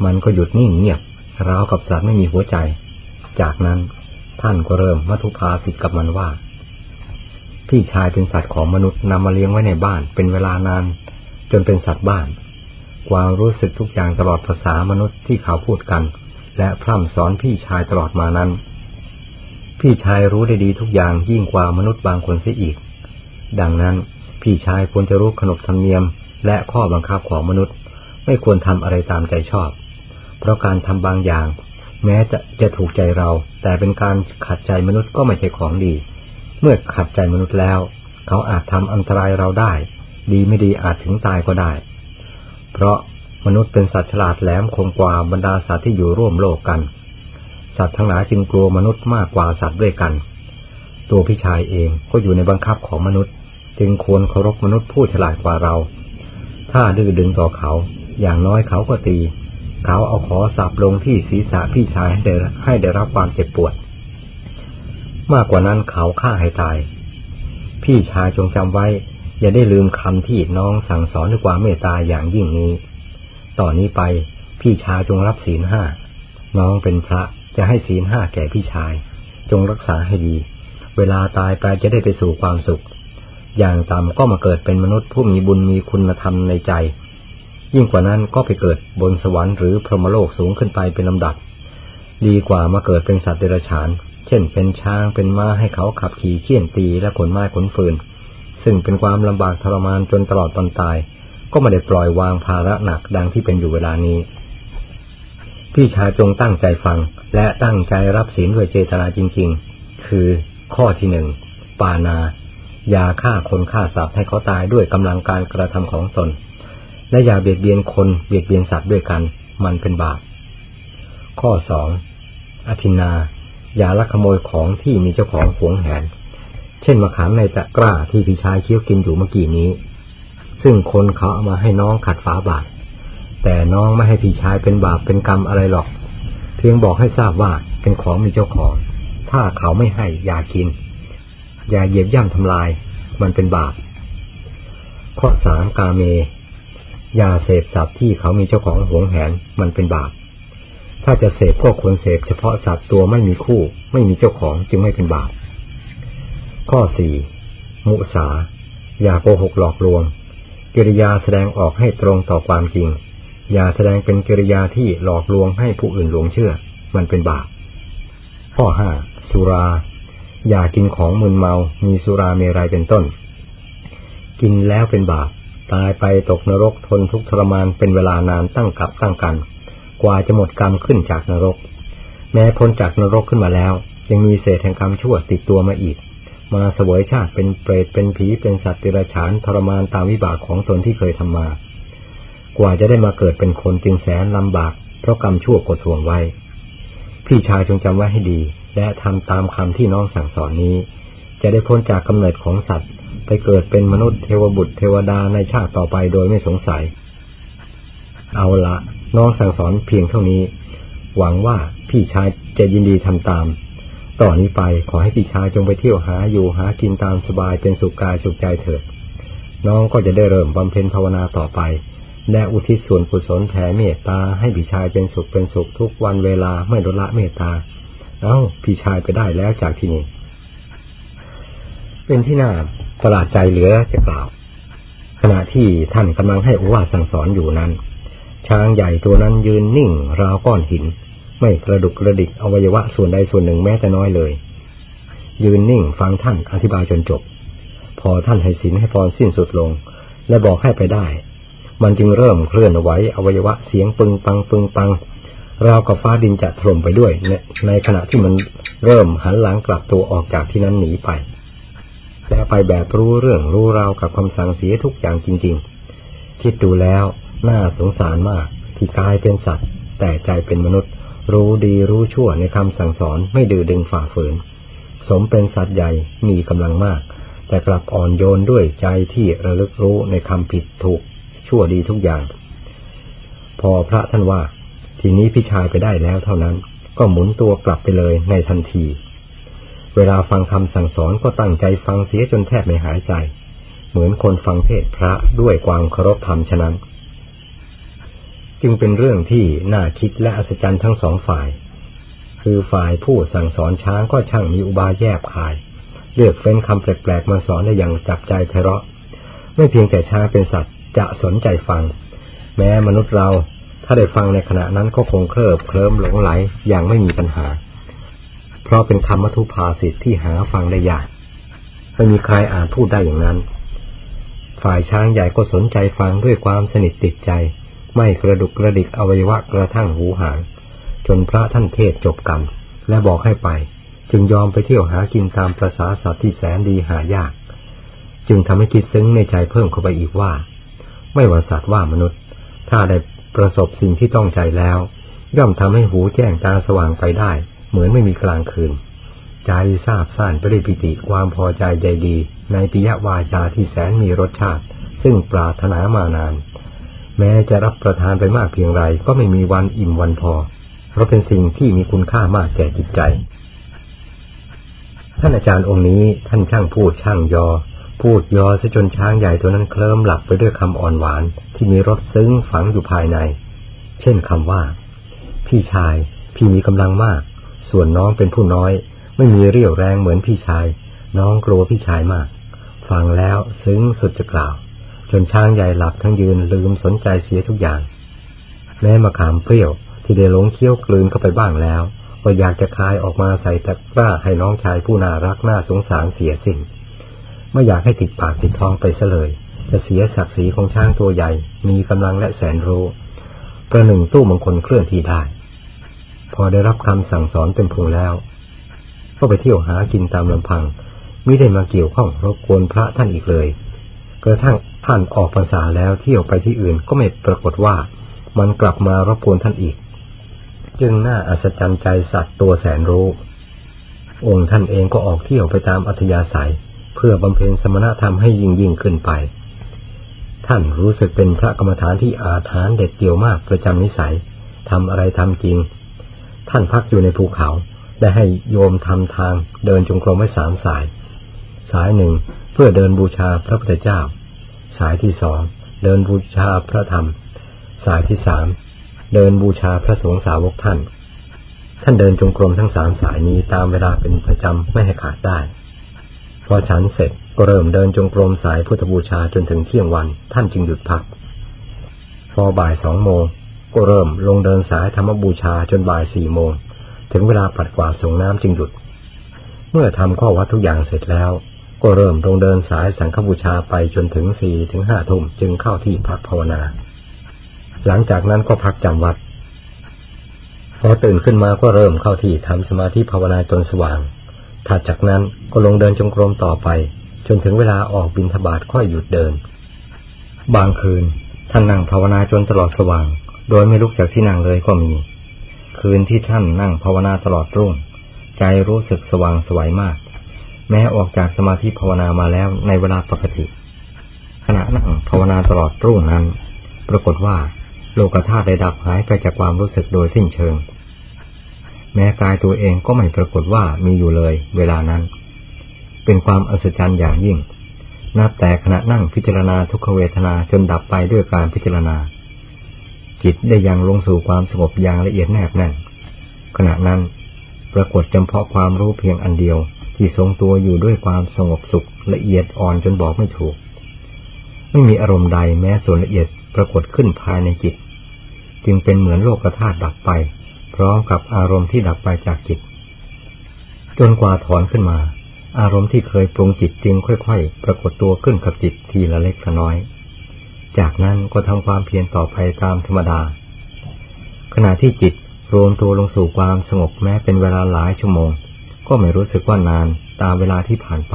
มันก็หยุดนิ่งเงียบราวกับสัตว์ไม่มีหัวใจ จากนั้นท่านก็เริ่มมัทุภาสิทธ์กับมันว่า พี่ชายเป็นสัตว์ของมนุษย์นำมาเลี้ยงไว้ในบ้าน เป็นเวลานาน จนเป็นสัตว์บ้าน ความรู้สึกทุกอย่างตลอดภาษามนุษย์ที่เขาพูดกัน และพร่ำสอนพี่ชายตลอดมานั้น พี่ชายรู้ได้ดีทุกอย่างยิ่งกว่ามนุษย์บางคนเสียอีก ดังนั้นพี่ชายควรจะรู้ขนบธรรมเนียม และข้อบังคับของมนุษย์ ไม่ควรทำอะไรตามใจชอบ เพราะการทำบางอย่าง แม้จะจะถูกใจเรา แต่เป็นการขัดใจมนุษย์ก็ไม่ใช่ของดี เมื่อขัดใจมนุษย์แล้ว เขาอาจทำอันตรายเราได้ ดีไม่ดีอาจถึงตายก็ได้ เพราะมนุษย์เป็นสัตว์ฉลาดแหลมคมกว่าบรรดาสัตว์ที่อยู่ร่วมโลกกัน สัตว์ทั้งหลายจึงกลัวมนุษย์มากกว่าสัตว์ด้วยกัน ตัวพี่ชายเองก็อยู่ในบังคับของมนุษย์ จึงควรเคารพมนุษย์ผู้ฉลาดกว่าเรา ถ้าดื้อดึงต่อเขา อย่างน้อยเขาก็ตี เขาเอาขอสับลงที่ศีรษะพี่ชายให้ได้ให้ได้รับความเจ็บปวด มากกว่านั้นเขาฆ่าให้ตาย พี่ชายจงจำไว้ อย่าได้ลืมคำที่น้องสั่งสอนด้วยความเมตตาอย่างยิ่งนี้ ต่อนนี้ไปพี่ชายจงรับศีลห้า น้องเป็นพระจะให้ศีลห้าแก่พี่ชาย จงรักษาให้ดี เวลาตายไปจะได้ไปสู่ความสุข อย่างต่ำก็มาเกิดเป็นมนุษย์ผู้มีบุญมีคุณธรรมในใจ ยิ่งกว่านั้นก็ไปเกิดบนสวรรค์หรือพรหมโลกสูงขึ้นไปเป็นลำดับ ดีกว่ามาเกิดเป็นสัตว์เดรัจฉาน เช่น เป็นช้างเป็นม้าให้เขาขับขี่เขี่ยนตีและขนไม้ขนฟืน ซึ่งเป็นความลำบากทรมานจนตลอดตอนตาย ก็ไม่ได้ปล่อยวางภาระหนักดังที่เป็นอยู่เวลานี้ พี่ชายจงตั้งใจฟังและตั้งใจรับศีลด้วยเจตนาจริง ๆ คือข้อที่หนึ่งปานา อย่าฆ่าคนฆ่าสัตว์ให้เขาตายด้วยกำลังการกระทำของตน และอย่าเบียดเบียนคนเบียดเบียนสัตว์ด้วยกัน มันเป็นบาป ข้อสองอธินา อย่าลักขโมยของที่มีเจ้าของหวงแหน เช่นมะขามในตะกร้าที่พี่ชายเคี้ยวกินอยู่เมื่อกี้นี้ ซึ่งคนเขาเอามาให้น้องขัดฝาบาท แต่น้องไม่ให้พี่ชายเป็นบาปเป็นกรรมอะไรหรอก เพียงบอกให้ทราบว่าเป็นของมีเจ้าของ ถ้าเขาไม่ให้อย่ากิน อย่าเหยียบย่ำทำลาย มันเป็นบาป ข้อสามกาเม อย่าเสพสัตว์ที่เขามีเจ้าของหวงแหน มันเป็นบาป ถ้าจะเสพก็ควรเสพเฉพาะสัตว์ตัวไม่มีคู่ ไม่มีเจ้าของจึงไม่เป็นบาป ข้อสี่มุสา อย่าโกหกหลอกลวง กิริยาแสดงออกให้ตรงต่อความจริง อย่าแสดงเป็นกิริยาที่หลอกลวงให้ผู้อื่นหลงเชื่อ มันเป็นบาป ข้อห้าสุรา อย่ากินของมึนเมา มีสุราเมรัยเป็นต้น กินแล้วเป็นบาป ตายไปตกนรกทนทุกข์ทรมานเป็นเวลานานตั้งกับตั้งกัน กว่าจะหมดกรรมขึ้นจากนรก แม้พ้นจากนรกขึ้นมาแล้ว ยังมีเศษแห่งกรรมชั่วติดตัวมาอีก มาเสวยชาติเป็นเปรตเป็นผีเป็นสัตว์ติรฉานทรมานตามวิบากของตนที่เคยทำมา กว่าจะได้มาเกิดเป็นคนจึงแสนลำบาก เพราะกรรมชั่วกดทวงไว้ พี่ชายจงจำไว้ให้ดี และทำตามคำที่น้องสั่งสอนนี้ จะได้พ้นจากกำเนิดของสัตว์ ไปเกิดเป็นมนุษย์เทวบุตรเทวดาในชาติต่อไปโดยไม่สงสัย เอาละน้องสั่งสอนเพียงเท่านี้ หวังว่าพี่ชายจะยินดีทำตาม ต่อนนี้ไปขอให้พี่ชายจงไปเที่ยวหาอยู่หากินตามสบายเป็นสุขกายสุขใจเถิด น้องก็จะได้เริ่มบำเพ็ญภาวนาต่อไปและอุทิศส่วนกุศลแผ่เมตตาให้พี่ชายเป็นสุขเป็นสุขทุกวันเวลาไม่ลดละเมตตา เอา้า พี่ชายไปได้แล้วจากที่นี่ เป็นที่น่าประหลาดใจเหลือจะกล่าว ขณะที่ท่านกำลังให้อุวาสั่งสอนอยู่นั้น ช้างใหญ่ตัวนั้นยืนนิ่ง ราวก้อนหิน ไม่กระดุกกระดิกอวัยวะส่วนใดส่วนหนึ่งแม้แต่น้อยเลย ยืนนิ่งฟังท่านอธิบายจนจบ พอท่านให้สินให้พรสิ้นสุดลง และบอกให้ไปได้ มันจึงเริ่มเคลื่อนไหวอวัยวะเสียงปึงปังปึงปัง ราวกับฟ้าดินจะถล่มไปด้วย ในขณะที่มันเริ่มหันหลังกลับตัวออกจากที่นั้นหนีไปแต่ไปแบบรู้เรื่องรู้ราวกับคำสั่งเสียทุกอย่างจริง ๆ คิดดูแล้วน่าสงสารมากที่กายเป็นสัตว์ แต่ใจเป็นมนุษย์ รู้ดีรู้ชั่วในคำสั่งสอนไม่ดื้อดึงฝ่าฝืน สมเป็นสัตว์ใหญ่มีกำลังมาก แต่กลับอ่อนโยนด้วยใจที่ระลึกรู้ในคำผิดถูกชั่วดีทุกอย่าง พอพระท่านว่า ทีนี้พี่ชายไปได้แล้วเท่านั้น ก็หมุนตัวกลับไปเลยในทันที เวลาฟังคำสั่งสอนก็ตั้งใจฟังเสียจนแทบไม่หายใจ เหมือนคนฟังเทศพระด้วยความเคารพธรรมฉะนั้น จึงเป็นเรื่องที่น่าคิดและอัศจรรย์ทั้งสองฝ่าย คือฝ่ายผู้สั่งสอนช้างก็ช่างมีอุบายแยบคาย เลือกเฟ้นคำแปลกๆมาสอนได้อย่างจับใจไพเราะ ไม่เพียงแต่ช้างเป็นสัตว์จะสนใจฟัง แม้มนุษย์เรา ถ้าได้ฟังในขณะนั้นก็คงเคลิบเคลิ้มหลงไหลอย่างไม่มีปัญหา เพราะเป็นคำมัทุภาสิทธิ์ที่หาฟังได้ยากไม่มีใครอ่านพูดได้อย่างนั้น ฝ่ายช้างใหญ่ก็สนใจฟังด้วยความสนิทติดใจ ไม่กระดุกกระดิกอวัยวะกระทั่งหูหาง จนพระท่านเทศจบกรรม และบอกให้ไป จึงยอมไปเที่ยวหากินตามประษาสัตว์ที่แสนดีหายาก จึงทำให้คิดซึ้งในใจเพิ่มเข้าไปอีกว่า ไม่ว่าสัตว์ว่ามนุษย์ ถ้าได้ ประสบสิ่งที่ต้องใจแล้ว ย่อมทำให้หูแจ้งตาสว่างไปได้ เหมือนไม่มีกลางคืน ใจทราบซ่านปด้วยปิติความพอใจใจดี ในปิยวาจาที่แสนมีรสชาติ ซึ่งปรารถนามานาน แม้จะรับประทานไปมากเพียงไรก็ไม่มีวันอิ่มวันพอ เพราะเป็นสิ่งที่มีคุณค่ามากแก่จิตใจ ท่านอาจารย์องค์นี้ท่านช่างพูดช่างยอ พูดยอซะจนช้างใหญ่ตัวนั้นเคลิ้มหลับไปด้วยคำอ่อนหวานที่มีรสซึ้งฝังอยู่ภายใน เช่นคำว่า พี่ชาย พี่มีกำลังมาก ส่วนน้องเป็นผู้น้อย ไม่มีเรี่ยวแรงเหมือนพี่ชาย น้องกลัวพี่ชายมาก ฟังแล้วซึ้งสุดจะกล่าว จนช้างใหญ่หลับทั้งยืนลืมสนใจเสียทุกอย่าง แม้มะขามเปรี้ยวที่ได้หลงเคี้ยวกลืนเข้าไปบ้างแล้ว ก็อยากจะคายออกมาใส่ตะกร้าให้น้องชายผู้น่ารักน่าสงสารเสียสิ้น ไม่อยากให้ติดปากติดท้องไปซะเลย จะเสียศักดิ์ศรีของช้างตัวใหญ่ มีกำลังและแสนรู้ประหนึ่งตู้มงคลเคลื่อนที่ได้ พอได้รับคำสั่งสอนเป็นพุงแล้ว ก็ไปเที่ยวหากินตามลำพัง ไมิได้มาเกี่ยวข้องรบกวนพระท่านอีกเลย กระทั่งท่านออกพรรษาแล้วเที่ยวไปที่อื่นก็ไม่ปรากฏว่า มันกลับมารบกวนท่านอีก จึงน่าอัศจรรย์ใจสัตว์ตัวแสนรู้ องค์ท่านเองก็ออกเที่ยวไปตามอัธยาศัย เพื่อบำเพ็ญสมณธรรมให้ยิ่งยิ่งขึ้นไป ท่านรู้สึกเป็นพระกรรมฐานที่อาถรรพ์เด็ดเดี่ยวมากประจำนิสัยทำอะไรทำจริง ท่านพักอยู่ในภูเขาได้ให้โยมทำทางเดินจงกรมไว้สามสาย สายหนึ่งเพื่อเดินบูชาพระพุทธเจ้า สายที่สองเดินบูชาพระธรรม สายที่สามเดินบูชาพระสงฆ์สาวกท่าน ท่านเดินจงกรมทั้งสามสายนี้ตามเวลาเป็นประจำไม่ให้ขาดได้ พอฉันเสร็จก็เริ่มเดินจงกรมสายพุทธบูชาจนถึงเที่ยงวันท่านจึงหยุดพัก พอบ่ายสองโมงก็เริ่มลงเดินสายธรรมบูชาจนบ่ายสี่โมง ถึงเวลาปัดกวาดส่งน้ำจึงหยุด เมื่อทำข้อวัดทุกอย่างเสร็จแล้ว ก็เริ่มลงเดินสายสังฆบูชาไปจนถึงสี่ถึงห้าทุ่มจึงเข้าที่พักภาวนา หลังจากนั้นก็พักจำวัด พอตื่นขึ้นมาก็เริ่มเข้าที่ทำสมาธิภาวนาจนสว่าง ถัดจากนั้นก็ลงเดินจงกรมต่อไป จนถึงเวลาออกบินทบาทค่อยหยุดเดิน บางคืนท่านนั่งภาวนาจนตลอดสว่าง โดยไม่ลุกจากที่นั่งเลยก็มี คืนที่ท่านนั่งภาวนาตลอดรุ่ง ใจรู้สึกสว่างสวยมาก แม้ออกจากสมาธิภาวนามาแล้วในเวลาปกติ ขณะนั่งภาวนาตลอดรุ่งนั้น ปรากฏว่าโลกธาตุได้ดับหายไปจากความรู้สึกโดยสิ้นเชิง แม้กายตัวเองก็ไม่ปรากฏว่ามีอยู่เลย เวลานั้น เป็นความอัศจรรย์อย่างยิ่ง นับแต่ขณะนั่งพิจารณาทุกขเวทนาจนดับไปด้วยการพิจารณา จิตได้ยังลงสู่ความสงบอย่างละเอียดแนบแน่น ขณะนั้นปรากฏจำเพาะความรู้เพียงอันเดียวที่ทรงตัวอยู่ด้วยความสงบสุขละเอียดอ่อนจนบอกไม่ถูก ไม่มีอารมณ์ใดแม้ส่วนละเอียดปรากฏขึ้นภายในจิต จึงเป็นเหมือนโลกธาตุดับไป พร้อมกับอารมณ์ที่ดับไปจากจิต จนกว่าถอนขึ้นมา อารมณ์ที่เคยปรุงจิตจึงค่อย ๆ ปรากฏตัวขึ้นกับจิตทีละเล็กละน้อย จากนั้นก็ทำความเพียรต่อไปตามธรรมดา ขณะที่จิตรวมตัวลงสู่ความสงบแม้เป็นเวลาหลายชั่วโมง ก็ไม่รู้สึกว่านานตามเวลาที่ผ่านไป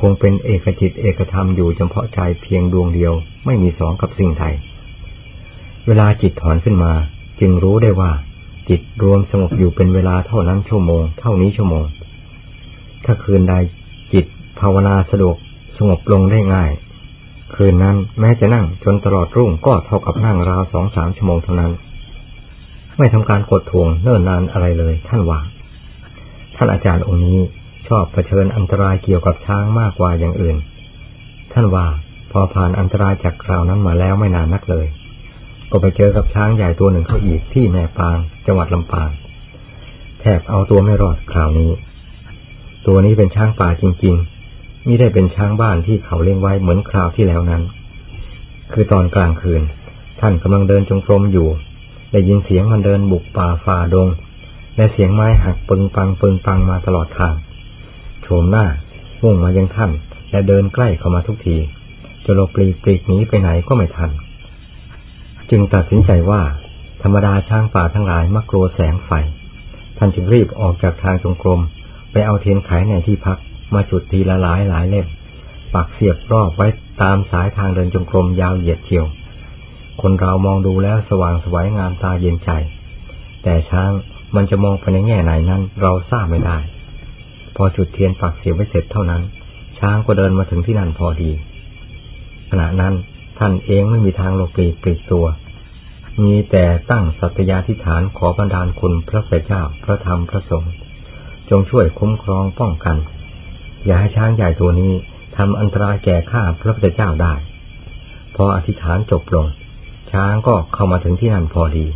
คงเป็นเอกจิตเอกธรรมอยู่เฉพาะใจเพียงดวงเดียว ไม่มีสองกับสิ่งใดเวลาจิตถอนขึ้นมา จึงรู้ได้ว่า จิตรวมสงบอยู่เป็นเวลาเท่านั้นชั่วโมง เท่านี้ชั่วโมง ถ้าคืนใดจิตภาวนาสะดวกสงบลงได้ง่าย คืนนั้นแม้จะนั่งจนตลอดรุ่งก็เท่ากับนั่งราวสองสามชั่วโมงเท่านั้น ไม่ทำการกดทวงเนิ่นนานอะไรเลย ท่านว่า ท่านอาจารย์องค์นี้ชอบเผชิญอันตรายเกี่ยวกับช้างมากกว่าอย่างอื่น ท่านว่าพอผ่านอันตรายจากคราวนั้นมาแล้วไม่นานนักเลย ก็ไปเจอกับช้างใหญ่ตัวหนึ่งเขาอีกที่แม่ปาง จังหวัดลำปางแทบเอาตัวไม่รอดคราวนี้ ตัวนี้เป็นช้างป่าจริงๆนี่ได้เป็นช้างบ้านที่เขาเลี้ยงไว้เหมือนคราวที่แล้วนั้น คือตอนกลางคืน ท่านกำลังเดินจงกรมอยู่ ได้ยินเสียงมันเดินบุกป่าฝ่าดง และเสียงไม้หักปึงปังปึงปังมาตลอดทางโฉมหน้ามุ่งมายังท่าน และเดินใกล้เข้ามาทุกทีจะหลบปลีกปลีกหนีไปไหนก็ไม่ทัน จึงตัดสินใจว่า ธรรมดาช้างป่าทั้งหลายมักกลัวแสงไฟ ท่านจึงรีบออกจากทางจงกรม ไปเอาเทียนไขในที่พักมาจุดทีละหลายหลายเล่ม ปักเสียบรอบไว้ตามสายทางเดินจงกรมยาวเหยียดเชียว คนเรามองดูแล้วสว่างสวยงามตาเย็นใจ แต่ช้างมันจะมองไปในแง่ไหนนั้น เราทราบไม่ได้ พอจุดเทียนปักเสียบไว้เสร็จเท่านั้น ช้างก็เดินมาถึงที่นั่นพอดี ขณะนั้นท่านเองไม่มีทางลงปลีกปลีกตัว มีแต่ตั้งสัตยาธิฐานขอบันดาลคุณพระเจ้าพระธรรมพระสงฆ์จงช่วยคุ้มครองป้องกัน อย่าให้ช้างใหญ่ตัวนี้ทำอันตรายแก่ข้าพระพุทธเจ้าได้ พออธิษฐานจบลง ช้างก็เข้ามาถึงที่นั่นพอดี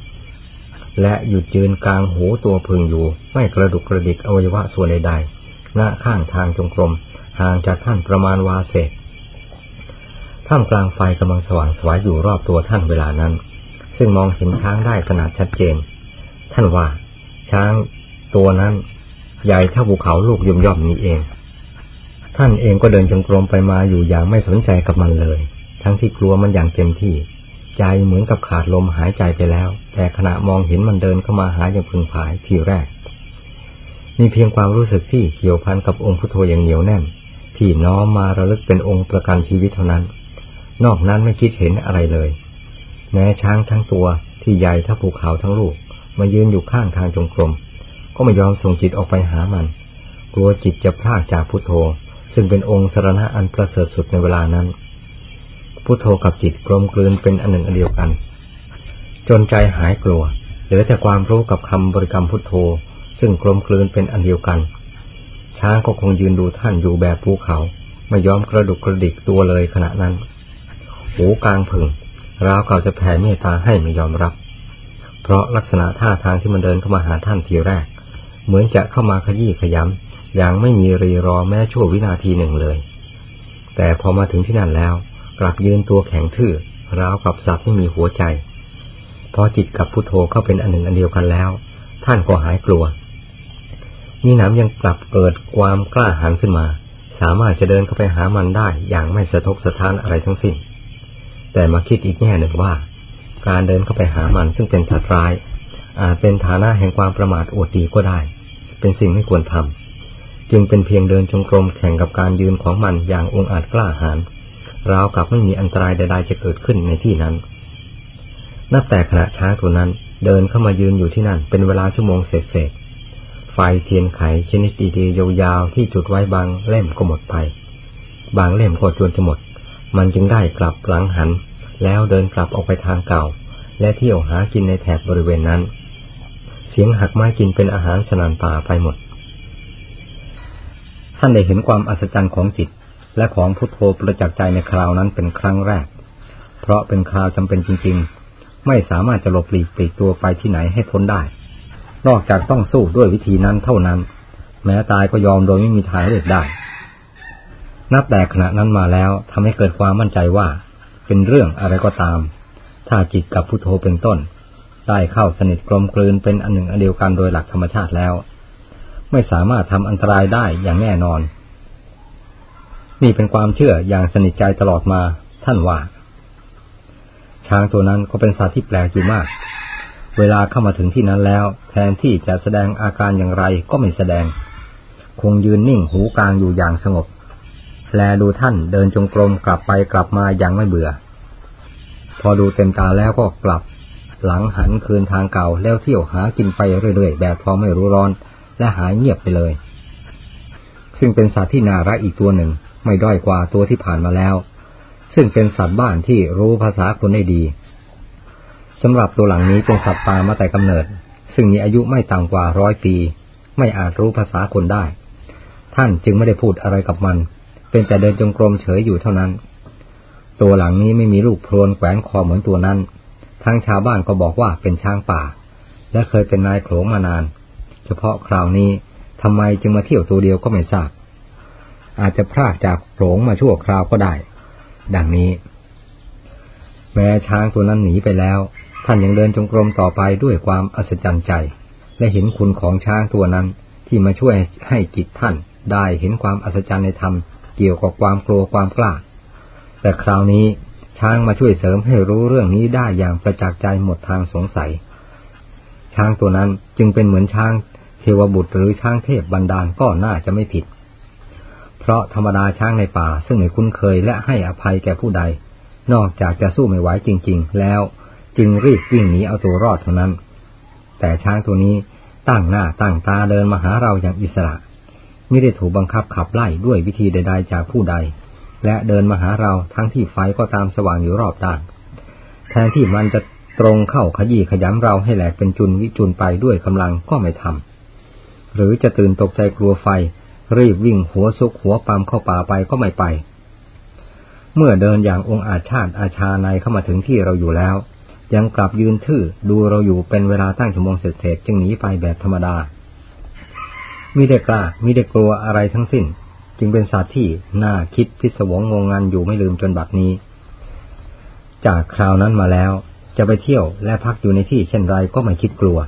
และหยุดยืนกลางหูตัวพึงอยู่ ไม่กระดุกกระดิกอวัยวะส่วนใดๆหน้าข้างทางจงกรมห่างจากท่านประมาณวาเศษท่ามกลางไฟกำลังสว่างสวายอยู่รอบตัวท่านเวลานั้น ซึ่งมองเห็นช้างได้ขนาดชัดเจน ท่านว่า ช้างตัวนั้น ใหญ่เท่าภูเขาลูกย่อมย่อมนี้เอง ท่านเองก็เดินจงกรมไปมาอยู่อย่างไม่สนใจกับมันเลย ทั้งที่กลัวมันอย่างเต็มที่ ใจเหมือนกับขาดลมหายใจไปแล้ว แต่ขณะมองเห็นมันเดินเข้ามาหาอย่างพึงผายทีแรก มีเพียงความรู้สึกที่เกี่ยวพันกับองค์พุทโธอย่างเหนียวแน่น ที่น้อมมาระลึกเป็นองค์ประกันชีวิตเท่านั้น นอกนั้นไม่คิดเห็นอะไรเลย แม้ช้างทั้งตัวที่ใหญ่ถ้าภูเขาทั้งลูก มายืนอยู่ข้างทางจงกรม ก็ไม่ยอมส่งจิตออกไปหามัน กลัวจิตจะพลาดจากพุทโธ ซึ่งเป็นองค์สรณะอันประเสริฐสุดในเวลานั้น พุทโธกับจิตกลมกลืนเป็นอันหนึ่งอันเดียวกัน จนใจหายกลัว เหลือแต่ความรู้กับคำบริกรรมพุทโธ ซึ่งกลมกลืนเป็นอันเดียวกัน ช้างก็คงยืนดูท่านอยู่แบบภูเขา ไม่ยอมกระดุกกระดิกตัวเลยขณะนั้น หูกลางผึ่ง ราวเก่าจะแผ่เมตตาให้ไม่ยอมรับ เพราะลักษณะท่าทางที่มันเดินเข้ามาหาท่านทีแรก เหมือนจะเข้ามาขยี้ขยำอย่างไม่มีรีรอแม้ชั่ววินาทีหนึ่งเลย แต่พอมาถึงที่นั่นแล้ว กลับยืนตัวแข็งทื่อราวกับสัตว์ไม่มีหัวใจ พอจิตกับพุโทโธเข้าเป็นอันหนึ่งอันเดียวกันแล้ว ท่านก็หายกลัวนี่น้ำยังกลับเกิดความกล้าหาญขึ้นมา สามารถจะเดินเข้าไปหามันได้อย่างไม่สะทกสะท้านอะไรทั้งสิ้น แต่มาคิดอีกแง่หนึ่งว่า การเดินเข้าไปหามันซึ่งเป็นสัตว์ร้าย อาจเป็นฐานะแห่งความประมาทอวดดีก็ได้ เป็นสิ่งไม่ควรทำจึงเป็นเพียงเดินจงกรมแข่งกับการยืนของมันอย่างองอาจกล้าหาญราวกับไม่มีอันตรายใดๆจะเกิดขึ้นในที่นั้น นับแต่ขณะช้างตัวนั้นเดินเข้ามายืนอยู่ที่นั่น เป็นเวลาชั่วโมงเศษๆไฟเทียนไขชนิดดีๆยาวๆที่จุดไว้บางเล่มก็หมดไป บางเล่มก็จวนจะหมด มันจึงได้กลับหลังหัน แล้วเดินกลับออกไปทางเก่า และเที่ยวหากินในแถบบริเวณนั้น เสียงหักไม้กินเป็นอาหารสนานป่าไปหมด ท่านได้เห็นความอัศจรรย์ของจิต และของพุทโธประจักษ์ใจในคราวนั้นเป็นครั้งแรก เพราะเป็นคราวจำเป็นจริง ๆ ไม่สามารถจะหลบหลีกปลีกตัวไปที่ไหนให้พ้นได้ นอกจากต้องสู้ด้วยวิธีนั้นเท่านั้น แม้ตายก็ยอมโดยไม่มีทางเลือกได้ นับแต่ขณะนั้นมาแล้วทำให้เกิดความมั่นใจว่า เป็นเรื่องอะไรก็ตาม ถ้าจิตกับพุทโธเป็นต้น ได้เข้าสนิทกลมกลืนเป็นอันหนึ่งอันเดียวกันโดยหลักธรรมชาติแล้ว ไม่สามารถทำอันตรายได้อย่างแน่นอน นี่เป็นความเชื่ออย่างสนิทใจตลอดมาท่านว่า ช้างตัวนั้นก็เป็นสัตว์ที่แปลกอยู่มาก เวลาเข้ามาถึงที่นั้นแล้ว แทนที่จะแสดงอาการอย่างไรก็ไม่แสดง คงยืนนิ่งหูกลางอยู่อย่างสงบ แลดูท่านเดินจงกรมกลับไปกลับมาอย่างไม่เบื่อ พอดูเต็มตาแล้วก็กลับ หลังหันคืนทางเก่าแล้วเที่ยวหากินไปเรื่อยๆ แบบพอไม่รู้ร้อน และหายเงียบไปเลย ซึ่งเป็นสัตว์ที่น่ารักอีกตัวหนึ่ง ไม่ด้อยกว่าตัวที่ผ่านมาแล้ว ซึ่งเป็นสัตว์บ้านที่รู้ภาษาคนได้ดีสำหรับตัวหลังนี้เป็นสัตว์ป่ามาแต่กำเนิด ซึ่งมีอายุไม่ต่ำกว่าร้อยปี ไม่อาจรู้ภาษาคนได้ ท่านจึงไม่ได้พูดอะไรกับมัน เป็นแต่เดินจงกรมเฉยอยู่เท่านั้น ตัวหลังนี้ไม่มีลูกโพลนแขวนคอเหมือนตัวนั้น ทั้งชาวบ้านก็บอกว่าเป็นช้างป่า และเคยเป็นนายโขลงมานาน เฉพาะคราวนี้ทำไมจึงมาเที่ยวตัวเดียวก็ไม่ทราบ อาจจะพลาดจากโขลงมาชั่วคราวก็ได้ ดังนี้ แม้ช้างตัวนั้นหนีไปแล้ว ท่านยังเดินจงกรมต่อไปด้วยความอัศจรรย์ใจ และเห็นคุณของช้างตัวนั้นที่มาช่วยให้จิตท่านได้เห็นความอัศจรรย์ในธรรม เกี่ยวกับความกลัวความกล้า แต่คราวนี้ช้างมาช่วยเสริมให้รู้เรื่องนี้ได้อย่างประจักษ์ใจหมดทางสงสัย ช้างตัวนั้นจึงเป็นเหมือนช้างเทวบุตรหรือช้างเทพบันดาลก็น่าจะไม่ผิด เพราะธรรมดาช้างในป่าซึ่งไม่คุ้นเคยและให้อภัยแก่ผู้ใด นอกจากจะสู้ไม่ไหวจริง ๆ แล้วจึงรีบวิ่งหนีเอาตัวรอดเท่านั้น แต่ช้างตัวนี้ตั้งหน้าตั้งตาเดินมาหาเราอย่างอิสระ ไม่ได้ถูกบังคับขับไล่ด้วยวิธีใด ๆ จากผู้ใด และเดินมาหาเราทั้งที่ไฟก็ตามสว่างอยู่รอบด้าน แทนที่มันจะตรงเข้าขยี้ขยำเราให้แหลกเป็นจุนวิจุนไปด้วยกำลังก็ไม่ทำหรือจะตื่นตกใจกลัวไฟ รีบวิ่งหัวซุกหัวปามเข้าป่าไปก็ไม่ไป เมื่อเดินอย่างองอาจชาติอาชาในเข้ามาถึงที่เราอยู่แล้ว ยังกลับยืนทื่อดูเราอยู่เป็นเวลาตั้งชั่วโมงเสร็จจึงหนีไปแบบธรรมดา มิได้กล้ามิได้กลัวอะไรทั้งสิ้น จึงเป็นสัตว์ที่น่าคิดพิศวงงงงันอยู่ไม่ลืมจนบัดนี้ จากคราวนั้นมาแล้วจะไปเที่ยวและพักอยู่ในที่เช่นไรก็ไม่คิดกลัว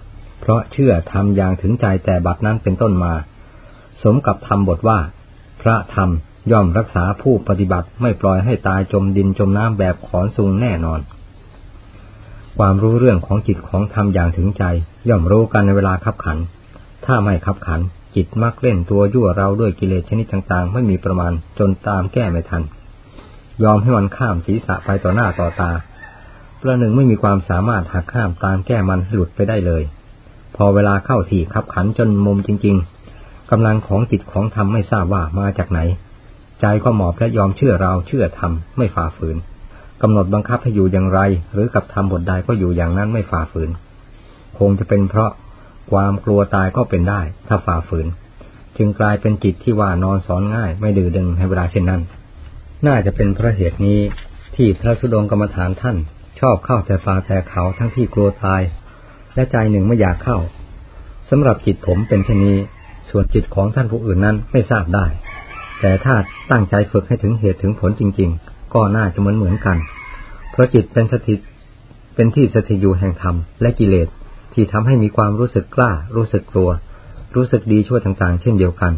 เพราะเชื่อทำอย่างถึงใจแต่บัดนั้นเป็นต้นมา สมกับทำบทว่า พระธรรมย่อมรักษาผู้ปฏิบัติไม่ปล่อยให้ตายจมดินจมน้ำแบบขอนสูงแน่นอน ความรู้เรื่องของจิตของธรรมอย่างถึงใจ ย่อมรู้กันในเวลาขับขัน ถ้าไม่ขับขัน จิตมักเล่นตัวยั่วเราด้วยกิเลสชนิดต่างๆ ไม่มีประมาณจนตามแก้ไม่ทัน ยอมให้มันข้ามศีรษะไปต่อหน้าต่อตาประหนึ่งไม่มีความสามารถหักข้ามตามแก้มันหลุดไปได้เลย พอเวลาเข้าที่ขับขันจนมุมจริง ๆกำลังของจิตของธรรมไม่ทราบว่ามาจากไหน ใจก็หมอบและยอมเชื่อเราเชื่อธรรมไม่ฝ่าฝืนกำหนดบังคับให้อยู่อย่างไร หรือกับทำบทใดก็อยู่อย่างนั้นไม่ฝ่าฝืน คงจะเป็นเพราะ ความกลัวตายก็เป็นได้ ถ้าฝ่าฝืน จึงกลายเป็นจิตที่ว่านอนสอนง่าย ไม่ดื้อดึงในเวลาเช่นนั้น น่าจะเป็นเพราะเหตุนี้ที่พระสุดงกรรมฐานท่าน ชอบเข้าแต่ฟ้าแต่เขาทั้งที่กลัวตาย และใจหนึ่งไม่อยากเข้าสำหรับจิตผมเป็นชนีส่วนจิตของท่านผู้อื่นนั้นไม่ทราบได้ แต่ถ้าตั้งใจฝึกให้ถึงเหตุถึงผลจริง ๆ ก็น่าจะเหมือนเหมือนกัน เพราะจิตเป็นสถิตเป็นที่สถิตอยู่แห่งธรรมและกิเลส ที่ทำให้มีความรู้สึกกล้า รู้สึกกลัว รู้สึกดีชั่วต่างๆ เช่นเดียวกัน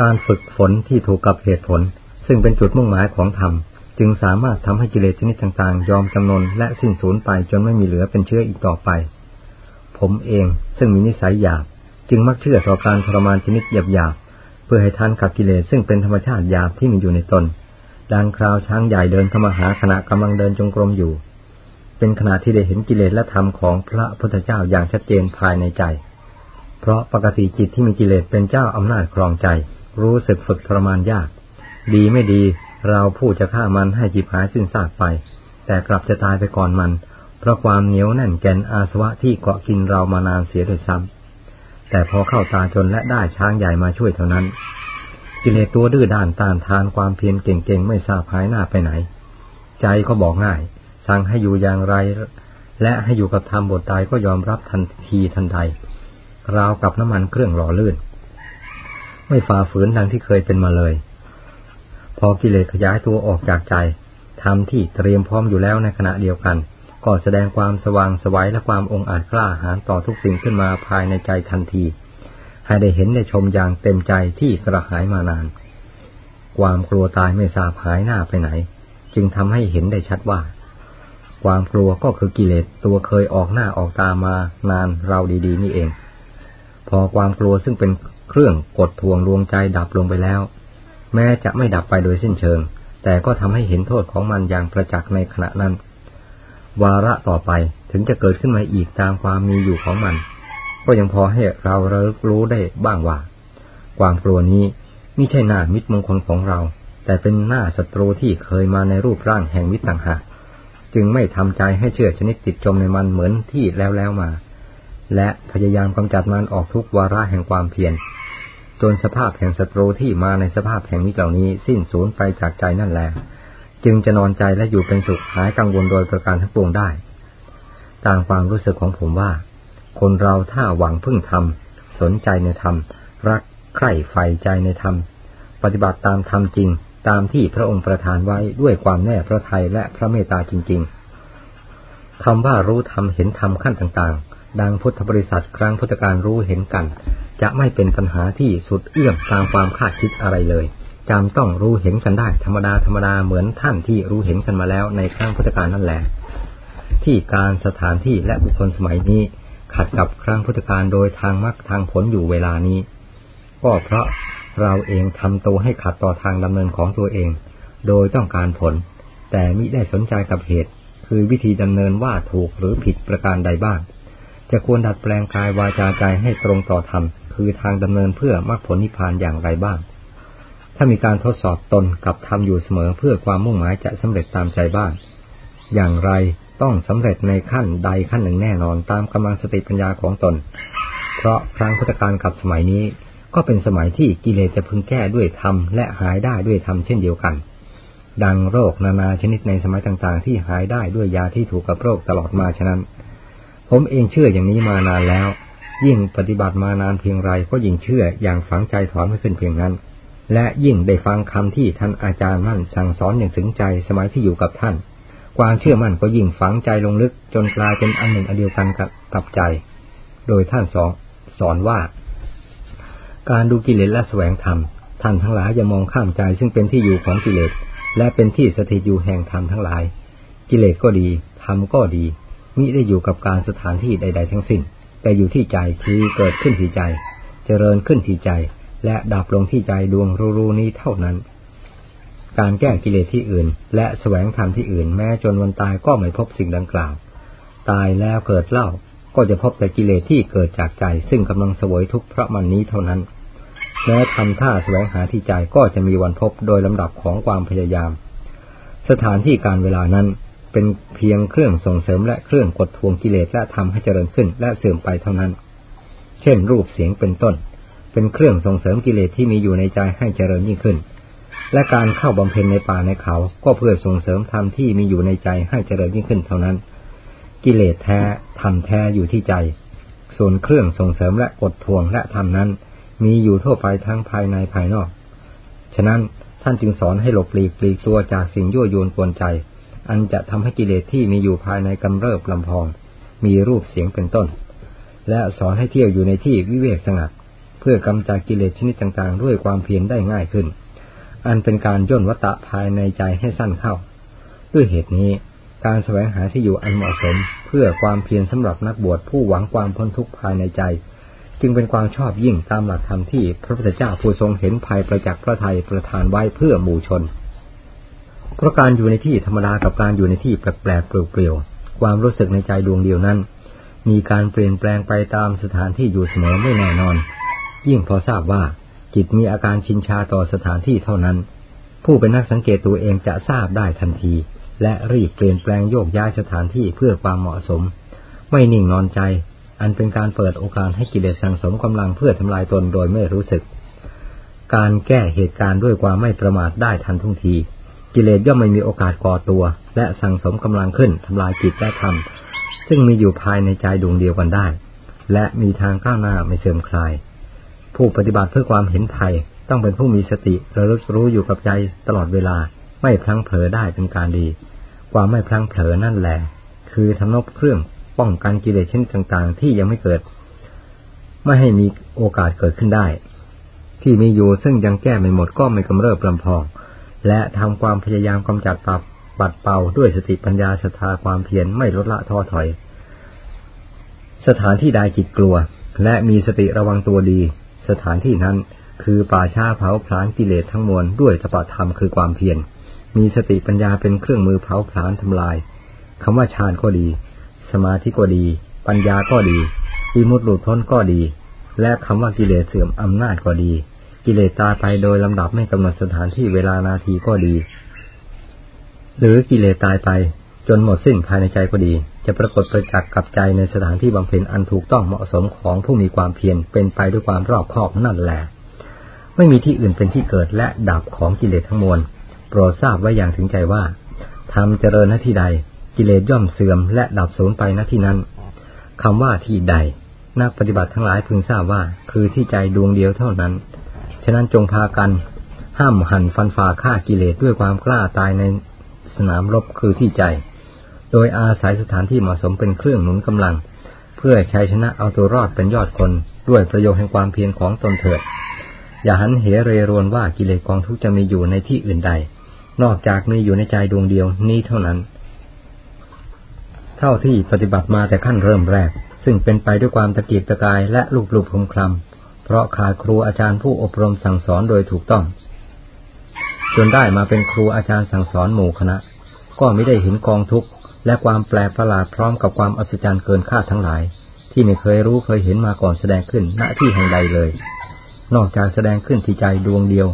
การฝึกฝนที่ถูกกับเหตุผล ซึ่งเป็นจุดมุ่งหมายของธรรมจึงสามารถทำให้กิเลสชนิดต่างๆ ยอมจำนนและสิ้นสูญไปจนไม่มีเหลือเป็นเชื้ออีกต่อไป ผมเองซึ่งมีนิสัยหยาบจึงมักเชื่อต่อการทรมานชนิดหยาบๆเพื่อให้ทันกับกิเลสซึ่งเป็นธรรมชาติหยาบที่มีอยู่ในตนดังคราวช้างใหญ่เดินเข้ามาหาขณะกำลังเดินจงกรมอยู่ เป็นขณะที่ได้เห็นกิเลสและธรรมของพระพุทธเจ้าอย่างชัดเจนภายในใจ เพราะปกติจิตที่มีกิเลสเป็นเจ้าอำนาจครองใจ รู้สึกฝึกทรมานยาก ดีไม่ดีเราผู้จะฆ่ามันให้จิบหายสิ้นซากไป แต่กลับจะตายไปก่อนมัน เพราะความเหนียวแน่นแกนอาสวะที่เกาะกินเรามานานเสียด้วยซ้ำแต่พอเข้าตาจนและได้ช้างใหญ่มาช่วยเท่านั้น กิเลสตัวดื้อด้านต้านทานความเพียรเก่งๆไม่ทราบหายหน้าไปไหน ใจก็บอกง่าย สั่งให้อยู่อย่างไร และให้อยู่กับธรรมบทใดก็ยอมรับทันทีทันใด ราวกับน้ำมันเครื่องหล่อลื่น ไม่ฝ่าฝืนดังที่เคยเป็นมาเลย พอกิเลสขยายตัวออกจากใจทำที่เตรียมพร้อมอยู่แล้วในขณะเดียวกัน ก็แสดงความสว่างสวัยและความองอาจกล้าหาญต่อทุกสิ่งขึ้นมาภายในใจทันที ให้ได้เห็นได้ชมอย่างเต็มใจที่กระหายมานาน ความกลัวตายไม่ทราบหายหน้าไปไหน จึงทำให้เห็นได้ชัดว่า ความกลัวก็คือกิเลสตัวเคยออกหน้าออกตามานานเราดีๆ นี่เอง พอความกลัวซึ่งเป็นเครื่องกดทวงดวงใจดับลงไปแล้ว แม้จะไม่ดับไปโดยสิ้นเชิง แต่ก็ทำให้เห็นโทษของมันอย่างประจักษ์ในขณะนั้น วาระต่อไปถึงจะเกิดขึ้นมาอีกตามความมีอยู่ของมัน ก็ยังพอให้เราระลึกรู้ได้บ้างว่า ความกลัวนี้ไม่ใช่หน้ามิตรมงคลของเรา แต่เป็นหน้าศัตรูที่เคยมาในรูปร่างแห่งมิตรต่างหาก จึงไม่ทำใจให้เชื่อชนิดติดจมในมันเหมือนที่แล้วแล้วมา และพยายามกำจัดมันออกทุกวาระแห่งความเพียรจนสภาพแห่งศัตรูที่มาในสภาพแห่งมิตรเหล่านี้สิ้นสูญไปจากใจนั่นแหละจึงจะนอนใจและอยู่เป็นสุขหายกังวลโดยประการทั้งปวงได้ ต่ามความรู้สึกของผมว่า คนเราถ้าหวังพึ่งธรรมสนใจในธรรมรักใคร่ใฝ่ใจในธรรมปฏิบัติตามธรรมจริง ตามที่พระองค์ประทานไว้ด้วยความแน่พระทัยและพระเมตตาจริง ๆคำว่ารู้ธรรมเห็นธรรมขั้นต่างๆ ดังพุทธบริษัทครั้งพุทธการรู้เห็นกัน จะไม่เป็นปัญหาที่สุดเอื้อมตามความคาดคิดอะไรเลยจำต้องรู้เห็นกันได้ธรรมดาธรรมดาเหมือนท่านที่รู้เห็นกันมาแล้วในครั้งพุทธกาลนั่นแหละ ที่การสถานที่และบุคคลสมัยนี้ขัดกับครั้งพุทธกาลโดยทางมรรคทางผลอยู่เวลานี้ ก็เพราะ เราเองทำตัวให้ขัดต่อทางดำเนินของตัวเอง โดยต้องการผล แต่มิได้สนใจกับเหตุ คือวิธีดำเนินว่าถูกหรือผิดประการใดบ้าง จะควรดัดแปลงกายวาจาใจให้ตรงต่อธรรม คือทางดำเนินเพื่อมรรคผลนิพพานอย่างไรบ้าง ถ้ามีการทดสอบตนกับทำอยู่เสมอเพื่อความมุ่งหมายจะสำเร็จตามใจบ้าง อย่างไรต้องสำเร็จในขั้นใดขั้นหนึ่งแน่นอนตามกำลังสติปัญญาของตน เพราะครั้งพุทธกาลกับสมัยนี้ ก็เป็นสมัยที่กิเลสจะพึงแก้ด้วยธรรมและหายได้ด้วยธรรมเช่นเดียวกัน ดังโรคนานาชนิดในสมัยต่างๆ ที่หายได้ด้วยยาที่ถูกกับโรคตลอดมาฉะนั้น ผมเองเชื่ออย่างนี้มานานแล้ว ยิ่งปฏิบัติมานานเพียงไรก็ยิ่งเชื่ออย่างฝังใจถอนไม่ขึ้นเพียงนั้น และยิ่งได้ฟังคำที่ท่านอาจารย์มั่นสั่งสอนอย่างถึงใจสมัยที่อยู่กับท่าน ความเชื่อมั่นก็ยิ่งฝังใจลงลึกจนกลายเป็นอันหนึ่งอันเดียวกันกับกับใจ โดยท่านสอนสอนว่า การดูกิเลสและแสวงธรรมท่านทั้งหลายอย่ามองข้ามใจซึ่งเป็นที่อยู่ของกิเลสและเป็นที่สถิตอยู่แห่งธรรมทั้งหลาย กิเลสก็ดีธรรมก็ดีมิได้อยู่กับการสถานที่ใด ๆ ทั้งสิ้น แต่อยู่ที่ใจคือเกิดขึ้นที่ใจ เจริญขึ้นที่ใจ และดับลงที่ใจดวงรู้ๆนี้เท่านั้น การแก้กิเลสที่อื่น และแสวงธรรมที่อื่น แม้จนวันตายก็ไม่พบสิ่งดังกล่าว ตายแล้วเกิดเล่าก็จะพบแต่กิเลสที่เกิดจากใจ ซึ่งกำลังสวยทุกข์เพราะมันนี้เท่านั้น แม้ทำท่าแสวงหาที่ใจก็จะมีวันพบโดยลำดับของความพยายาม สถานที่การเวลานั้นเป็นเพียงเครื่องส่งเสริมและเครื่องกดทวงกิเลสและทำให้เจริญขึ้นและเสื่อมไปเท่านั้น เช่น รูปเสียงเป็นต้น เป็นเครื่องส่งเสริมกิเลสที่มีอยู่ในใจให้เจริญยิ่งขึ้น และการเข้าบำเพ็ญในป่าในเขา ก็เพื่อส่งเสริมธรรมที่มีอยู่ในใจให้เจริญยิ่งขึ้นเท่านั้น กิเลสแท้ธรรมแท้อยู่ที่ใจ ส่วนเครื่องส่งเสริมและกดทวงและธรรมนั้น มีอยู่ทั่วไปทั้งภายในภายนอก ฉะนั้นท่านจึงสอนให้หลบหลีกปลีกตัวจากสิ่งยั่วยวนกวนใจ อันจะทำให้กิเลสที่มีอยู่ภายในกำเริบลำพอง มีรูปเสียงเป็นต้น และสอนให้เที่ยวอยู่ในที่วิเวกสงัด เพื่อกำจัดกิเลสชนิดต่างๆ ด้วยความเพียรได้ง่ายขึ้น อันเป็นการย่นวัตะภายในใจให้สั้นเข้า ด้วยเหตุนี้การแสวงหาที่อยู่อันเหมาะสม เพื่อความเพียรสำหรับนักบวชผู้หวังความพ้นทุกข์ภายในใจ จึงเป็นความชอบยิ่งตามหลักธรรมที่พระพุทธเจ้าผู้ทรงเห็นภัยประจักษ์พระไทยประทานไว้เพื่อหมู่ชน เพราะการอยู่ในที่ธรรมดากับการอยู่ในที่แปลกๆเปลี่ยวๆความรู้สึกในใจดวงเดียวนั้น มีการเปลี่ยนแปลงไปตามสถานที่อยู่เสมอไม่แน่นอน ยิ่งพอทราบว่าจิตมีอาการชินชาต่อสถานที่เท่านั้น ผู้เป็นนักสังเกตตัวเองจะทราบได้ทันที และรีบเปลี่ยนแปลงโยกย้ายสถานที่เพื่อความเหมาะสม ไม่นิ่งนอนใจ อันเป็นการเปิดโอกาสให้กิเลสสั่งสมกำลังเพื่อทำลายตนโดยไม่รู้สึก การแก้เหตุการณ์ด้วยความไม่ประมาทได้ทันท่วงที กิเลสย่อมไม่มีโอกาสก่อตัว และสั่งสมกำลังขึ้นทำลายจิตและธรรมซึ่งมีอยู่ภายในใจดวงเดียวกันได้ และมีทางก้าวหน้าไม่เสื่อมคลาย ผู้ปฏิบัติเพื่อความเห็นภัยต้องเป็นผู้มีสติระลึกรู้อยู่กับใจตลอดเวลาไม่พลั้งเผลอได้เป็นการดี ความไม่พลั้งเผลอนั่นแหละ คือทำนบเครื่อง ป้องกันกิเลสชนิดต่างๆ ที่ยังไม่เกิด ไม่ให้มีโอกาสเกิดขึ้นได้ ที่มีอยู่ซึ่งยังแก้ไม่หมดก็ไม่กำเริบลำพอง และทำความพยายามกำจัดปรับปัดเป่าด้วยสติปัญญาศรัทธาความเพียรไม่ลดละท้อถอย สถานที่ใดจิตกลัว และมีสติระวังตัวดี สถานที่นั้นคือป่าช้าเผาผลาญกิเลสทั้งมวลด้วยตปะธรรมคือความเพียรมีสติปัญญาเป็นเครื่องมือเผาผลาญทำลายคำว่าฌานก็ดี สมาธิก็ดี ปัญญาก็ดีวิมุตติหลุดพ้นก็ดี และคำว่ากิเลสเสื่อมอำนาจก็ดี กิเลสตายไปโดยลำดับไม่กำหนดสถานที่เวลานาทีก็ดี หรือกิเลสตายไปจนหมดสิ้นภายในใจก็ดี จะปรากฏประจักษ์กับใจในสถานที่บำเพ็ญอันถูกต้องเหมาะสมของผู้มีความเพียรเป็นไปด้วยความรอบคอบนั่นแหละไม่มีที่อื่นเป็นที่เกิดและดับของกิเลสทั้งมวลโปรดทราบไว้อย่างถึงใจว่าทำเจริญหน้าที่ใด กิเลสย่อมเสื่อมและดับสูญไปหน้าที่นั้นคำว่าที่ใด นักปฏิบัติทั้งหลายพึงทราบว่า คือที่ใจดวงเดียวเท่านั้น ฉะนั้นจงพากัน ห้ามหันฟันฝ่าฆ่ากิเลสด้วยความกล้าตายในสนามรบคือที่ใจ โดยอาศัยสถานที่เหมาะสมเป็นเครื่องหนุนกำลัง เพื่อใช้ชนะเอาตัวรอดเป็นยอดคน ด้วยประโยชน์แห่งความเพียรของตนเถิด อย่าหันเหเรรวนว่ากิเลสกองทุกจะมีอยู่ในที่อื่นใด นอกจากมีอยู่ในใจดวงเดียวนี้เท่านั้น เท่าที่ปฏิบัติมาแต่ขั้นเริ่มแรก ซึ่งเป็นไปด้วยความตะกียกตะกายและลูกลุบคลุมคลำเพราะขาดครูอาจารย์ผู้อบรมสั่งสอนโดยถูกต้อง จนได้มาเป็นครูอาจารย์สั่งสอนหมู่คณะ ก็ไม่ได้เห็นกองทุกข์และความแปลกประหลาดพร้อมกับความอัศจรรย์เกินคาดทั้งหลาย ที่ไม่เคยรู้เคยเห็นมาก่อนแสดงขึ้นณที่แห่งใดเลย นอกจากแสดงขึ้นที่ใจดวงเดียว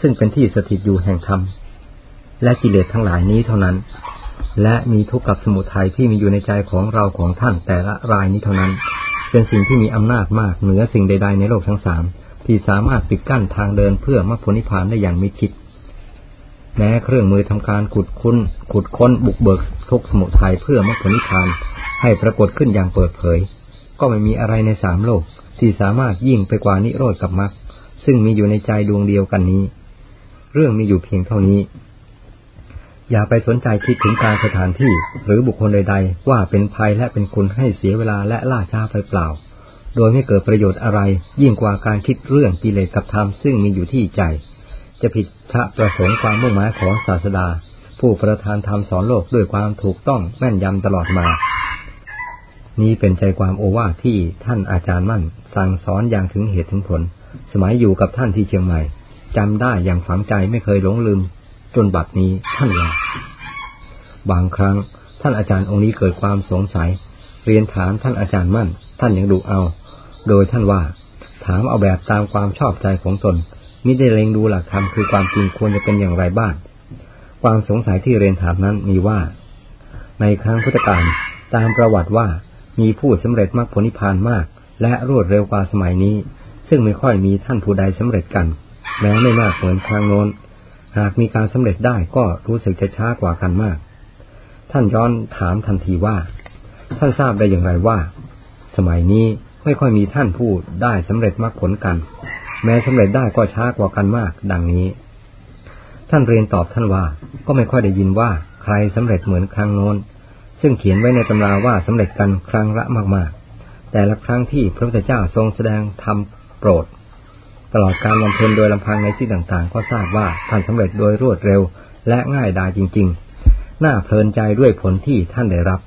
ซึ่งเป็นที่สถิตอยู่แห่งธรรมและกิเลสทั้งหลายนี้เท่านั้น และมีทุกข์กับสมุทัยที่มีอยู่ในใจของเราของท่านแต่ละรายนี้เท่านั้น เป็นสิ่งที่มีอำนาจมากเหนือสิ่งใด ๆ ในโลกทั้งสามที่สามารถปิดกั้นทางเดินเพื่อมรรคผลนิพพานได้อย่างมิคิดแม้เครื่องมือทำการขุดคุ้นขุดค้นบุกเบิกทุกสมุทัยเพื่อมรรคผลนิพพานให้ปรากฏขึ้นอย่างเปิดเผย ก็ไม่มีอะไรในสามโลก ที่สามารถยิ่งไปกว่านิโรธกับมรรคซึ่งมีอยู่ในใจดวงเดียวกันนี้ เรื่องมีอยู่เพียงเท่านี้ อย่าไปสนใจคิดถึงการสถานที่ หรือบุคคลใด ๆ ว่าเป็นภัยและเป็นคุณให้เสียเวลาและล่าช้าไปเปล่า โดยไม่เกิดประโยชน์อะไร ยิ่งกว่าการคิดเรื่องกิเลสกับธรรมซึ่งมีอยู่ที่ใจ จะผิดพระประสงค์ความมุ่งหมายของศาสดา ผู้ประทานธรรมสอนโลกด้วยความถูกต้องแม่นยำตลอดมา นี้เป็นใจความโอวาทที่ท่านอาจารย์มั่น สั่งสอนอย่างถึงเหตุถึงผล สมัยอยู่กับท่านที่เชียงใหม่จำได้อย่างฝังใจไม่เคยหลงลืม จนบัดนี้ท่านลาบางครั้งท่านอาจารย์องค์นี้เกิดความสงสัย เรียนถามท่านอาจารย์มั่น ท่านยังดูเอา โดยท่านว่า ถามเอาแบบตามความชอบใจของตนมิได้เล็งดูหลักธรรมคือความจริงควรจะเป็นอย่างไรบ้าง ความสงสัยที่เรียนถามนั้นมีว่า ในครั้งพุทธกาลตามประวัติว่ามีผู้สำเร็จมรรคผลนิพพานมาก และรวดเร็วกว่าสมัยนี้ ซึ่งไม่ค่อยมีท่านผู้ใดสำเร็จกัน แม้ไม่มากเหมือนครั้งโน้น หากมีการสำเร็จได้ก็รู้สึกจะช้ากว่ากันมาก ท่านย้อนถามทันทีว่า ท่านทราบได้อย่างไรว่า สมัยนี้ไม่ค่อยมีท่านผู้ได้สำเร็จมรรคผลกัน แม้สำเร็จได้ก็ช้ากว่ากันมาก ดังนี้ ท่านเรียนตอบท่านว่าก็ไม่ค่อยได้ยินว่าใครสำเร็จเหมือนครั้งโน้น ซึ่งเขียนไว้ในตำราว่าสำเร็จกันครั้งละมากๆ แต่ละครั้งที่พระพุทธเจ้าทรงแสดงธรรมโปรด ตลอดการบำเพ็ญโดยลำพังในที่ต่างๆ ก็ทราบว่าท่านสำเร็จโดยรวดเร็ว และง่ายดายจริง ๆ น่าเพลินใจด้วยผลที่ท่านได้รับ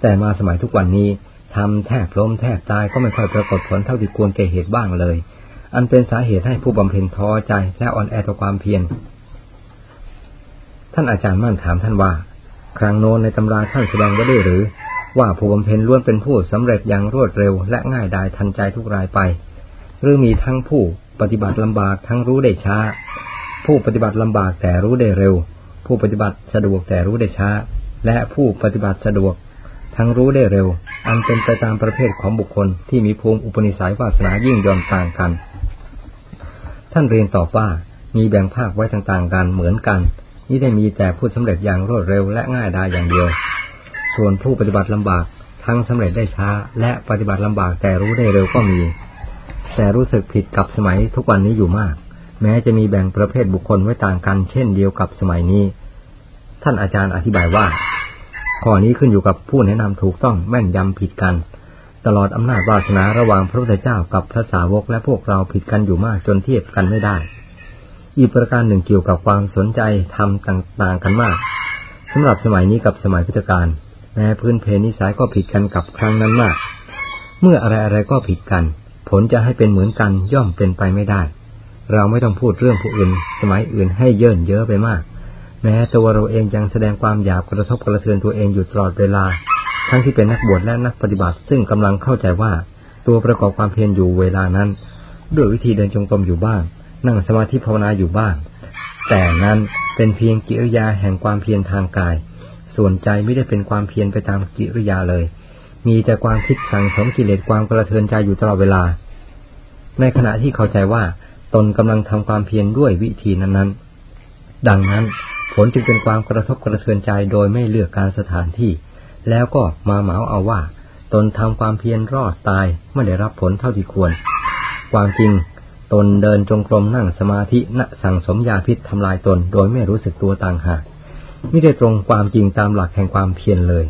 แต่มาสมัยทุกวันนี้ทำแทบล้มแทบตายก็ไม่ค่อยปรากฏผลเท่าที่ควรแก่เหตุบ้างเลย อันเป็นสาเหตุให้ผู้บำเพ็ญท้อใจและอ่อนแอต่อความเพียร ท่านอาจารย์มั่นถามท่านว่า ครั้งโน้นในตำราท่านแสดงไว้ได้หรือ ว่าผู้บำเพ็ญล้วนเป็นผู้สำเร็จอย่างรวดเร็ว และง่ายดายทันใจทุกรายไป หรือมีทั้งผู้ ปฏิบัติลำบากทั้งรู้ได้ช้า ผู้ปฏิบัติลำบากแต่รู้ได้เร็ว ผู้ปฏิบัติสะดวกแต่รู้ได้ช้า และผู้ปฏิบัติสะดวก ทั้งรู้ได้เร็ว อันเป็นไปตามประเภทของบุคคลที่มีภูมิอุปนิสัยวาสนายิ่งย่อนต่างกัน ท่านเรียนตอบว่ามีแบ่งภาคไว้ต่างๆกันเหมือนกัน นี่ได้มีแต่ผู้สำเร็จอย่างรวดเร็วและง่ายดายอย่างเดียว ส่วนผู้ปฏิบัติลำบากทั้งสำเร็จได้ช้า และปฏิบัติลำบากแต่รู้ได้เร็วก็มี แต่รู้สึกผิดกับสมัยทุกวันนี้อยู่มาก แม้จะมีแบ่งประเภทบุคคลไว้ต่างกัน เช่นเดียวกับสมัยนี้ ท่านอาจารย์อธิบายว่า ข้อนี้ขึ้นอยู่กับผู้แนะนำถูกต้องแม่นยำผิดกัน ตลอดอำนาจวาสนาระหว่างพระพุทธเจ้ากับพระสาวกและพวกเราผิดกันอยู่มากจนเทียบกันไม่ได้ อีกประการหนึ่งเกี่ยวกับความสนใจทำต่างๆกันมากสำหรับสมัยนี้กับสมัยพุทธกาลแม้พื้นเพนิสัยก็ผิดกันกับครั้งนั้นมาก เมื่ออะไรอะไรก็ผิดกัน ผลจะให้เป็นเหมือนกันย่อมเป็นไปไม่ได้ เราไม่ต้องพูดเรื่องผู้อื่น สมัยอื่นให้เยินเยอะไปมาก แม้ตัวเราเองยังแสดงความหยาบกระทบกระเทือนตัวเองอยู่ตลอดเวลา ทั้งที่เป็นนักบวชและนักปฏิบัติ ซึ่งกำลังเข้าใจว่าตัวประกอบความเพียรอยู่เวลานั้น ด้วยวิธีเดินจงกรมอยู่บ้าง นั่งสมาธิภาวนาอยู่บ้าง แต่นั้นเป็นเพียงกิริยาแห่งความเพียรทางกาย ส่วนใจไม่ได้เป็นความเพียรไปตามกิริยาเลย มีแต่ความคิดสั่งสมกิเลสความกระเทือนใจอยู่ตลอดเวลา ในขณะที่เข้าใจว่าตนกำลังทำความเพียรด้วยวิธีนั้นๆ ดังนั้นผลจึงเป็นความกระทบกระเทือนใจโดยไม่เลือกการสถานที่ แล้วก็มาเหมาเอาว่า ตนทำความเพียรรอดตายไม่ได้รับผลเท่าที่ควร ความจริง ตนเดินจงกรมนั่งสมาธิณสั่งสมยาพิษทำลายตนโดยไม่รู้สึกตัวต่างหากไม่ได้ตรงความจริงตามหลักแห่งความเพียรเลย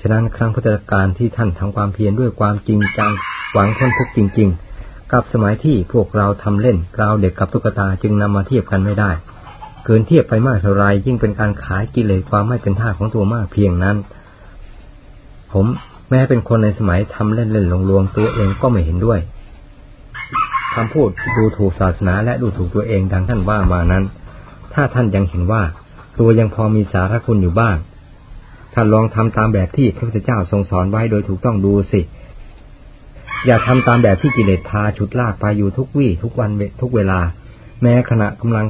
ฉะนั้นครั้งพุทธกาลที่ท่านทำความเพียรด้วยความจริงจังหวังพ้นทุกข์จริง ๆ กับสมัยที่พวกเราทำเล่นเราเด็กกับตุ๊กตาจึงนำมาเทียบกันไม่ได้เกินเทียบไปมากเท่าไรยิ่งเป็นการขายกิเลสความไม่เป็นท่าของตัวมากเพียงนั้น ผมแม้เป็นคนในสมัยทำเล่นเล่นลงลวงตัวเองก็ไม่เห็นด้วยคำพูดดูถูกศาสนาและดูถูกตัวเองดังท่านว่ามานั้น ถ้าท่านยังเห็นว่า ตัวยังพอมีสาระคุณอยู่บ้าง ถ้าลองทำตามแบบที่พระพุทธเจ้าทรงสอนไว้โดยถูกต้องดูสิ อย่าทำตามแบบที่กิเลสพาฉุดลากไปอยู่ทุกวี่ทุกวันทุกเวลา แม้ขณะกำลัง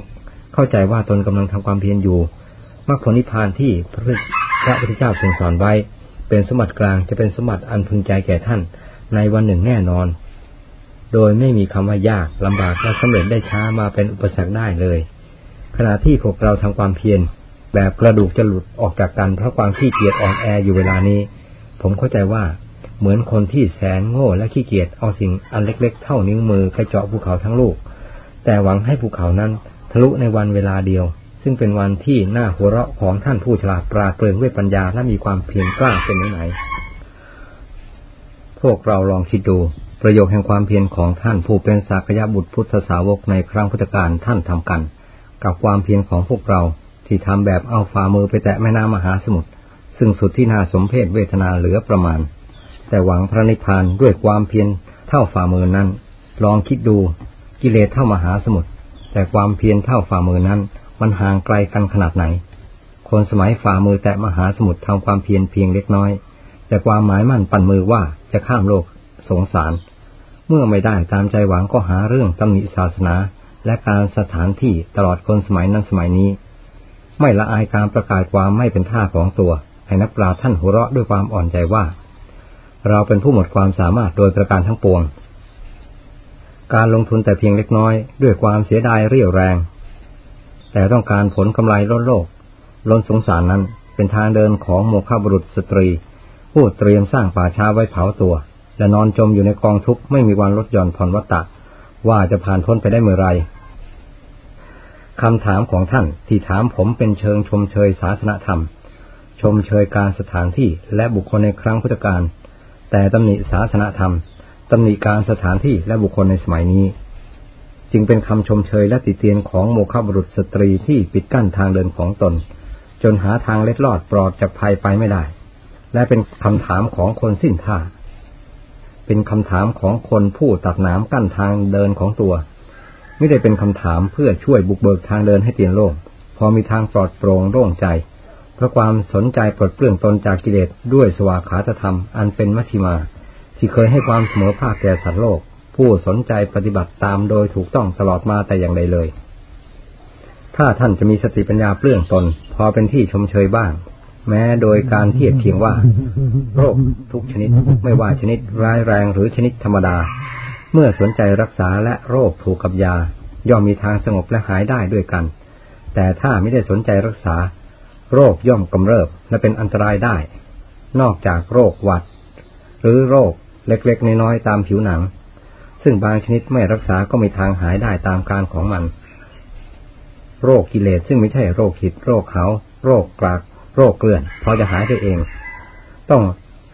เข้าใจว่าตนกำลังทำความเพียรอยู่มรรคผลนิพพานที่พระพุทธเจ้าทรงสอนไว้ เป็นสมบัติกลางจะเป็นสมบัติอันพึงใจแก่ท่านในวันหนึ่งแน่นอน โดยไม่มีคำว่ายากลำบากและสำเร็จได้ช้ามาเป็นอุปสรรคได้เลย ขณะที่พวกเราทำความเพียร แบบกระดูกจะหลุดออกจากกันเพราะความขี้เกียจอ่อนแออยู่เวลานี้ ผมเข้าใจว่าเหมือนคนที่แสนโง่และขี้เกียจเอาสิ่งอันเล็ก ๆ เท่านิ้วมือไปเจาะภูเขาทั้งลูก แต่หวังให้ภูเขานั้นทะลุในวันเวลาเดียว ซึ่งเป็นวันที่น่าหัวเราะของท่านผู้ฉลาดปราดเปรื่องด้วยปัญญาและมีความเพียรกล้าเป็นไหนพวกเราลองคิดดูประโยคแห่งความเพียรของท่านผู้เป็นสากยบุตรพุทธสาวกในครั้งพุทธกาลท่านทำกัน กับความเพียรของพวกเรา ที่ทำแบบเอาฝ่ามือไปแตะแม่น้ำมหาสมุทรซึ่งสุดที่น่าสมเพชเวทนาเหลือประมาณ แต่หวังพระนิพพานด้วยความเพียรเท่าฝ่ามือนั้น ลองคิดดูกิเลสเท่ามหาสมุทรแต่ความเพียรเท่าฝ่ามือนั้น มันห่างไกลกันขนาดไหน คนสมัยฝ่ามือแตะมหาสมุทรทำความเพียรเพียงเล็กน้อย แต่ความหมายมั่นปั่นมือว่าจะข้ามโลกสงสาร เมื่อไม่ได้ตามใจหวังก็หาเรื่องตำหนิศาสนา และการสถานที่ตลอดคนสมัยนั้นสมัยนี้ ไม่ละอายการประกาศความไม่เป็นท่าของตัว ให้นักปราชญ์ท่านหัวเราะด้วยความอ่อนใจว่า เราเป็นผู้หมดความสามารถโดยประการทั้งปวง การลงทุนแต่เพียงเล็กน้อย ด้วยความเสียดายเรี่ยวแรง แต่ต้องการผลกำไรล้นโลก ล้นสงสารนั้นเป็นทางเดินของโมฆะบุรุษสตรี ผู้เตรียมสร้างป่าช้าไว้เผาตัว และนอนจมอยู่ในกองทุกข์ไม่มีวันลดหย่อนผ่อนวัตตะว่าจะผ่านพ้นไปได้เมื่อไร คำถามของท่านที่ถามผมเป็นเชิงชมเชยศาสนธรรม ชมเชยการสถานที่และบุคคลในครั้งพุทธกาลแต่ตำหนิศาสนธรรมตำหนิการสถานที่และบุคคลในสมัยนี้ จึงเป็นคำชมเชยและติเตียนของโมฆะบุรุษสตรีที่ปิดกั้นทางเดินของตน จนหาทางเล็ดลอดปลอดจากภัยไปไม่ได้ และเป็นคำถามของคนสิ้นท่าเป็นคำถามของคนผู้ตัดน้ำกั้นทางเดินของตัว ไม่ได้เป็นคำถามเพื่อช่วยบุกเบิกทางเดินให้เตียนโล่งพอมีทางปลอดโปร่งโล่งใจ เพราะความสนใจปลดเปลื้องตนจากกิเลสด้วยสวากขาธรรมอันเป็นมัชฌิมา ที่เคยให้ความเสมอภาคแก่สัตว์โลก ผู้สนใจปฏิบัติตามโดยถูกต้องตลอดมาแต่อย่างใดเลย ถ้าถ้าท่านจะมีสติปัญญาเปลื้องตน พอเป็นที่ชมเชยบ้าง แม้โดยการเทียบเคียงว่า โรคทุกชนิดไม่ว่าชนิดร้ายแรงหรือชนิดธรรมดา เมื่อสนใจรักษาและโรคถูกกับยา ย่อมมีทางสงบและหายได้ด้วยกัน แต่ถ้าไม่ได้สนใจรักษา โรคย่อมกำเริบและเป็นอันตรายได้ นอกจากโรคหวัด หรือโรคเล็กๆน้อยๆตามผิวหนัง ซึ่งบางชนิดไม่รักษาก็มีทางหายได้ตามการของมัน โรคกิเลสซึ่งไม่ใช่โรคหิด โรคเขา โรคกราก โรคเกลื่อนพอจะหายได้เอง ต้อง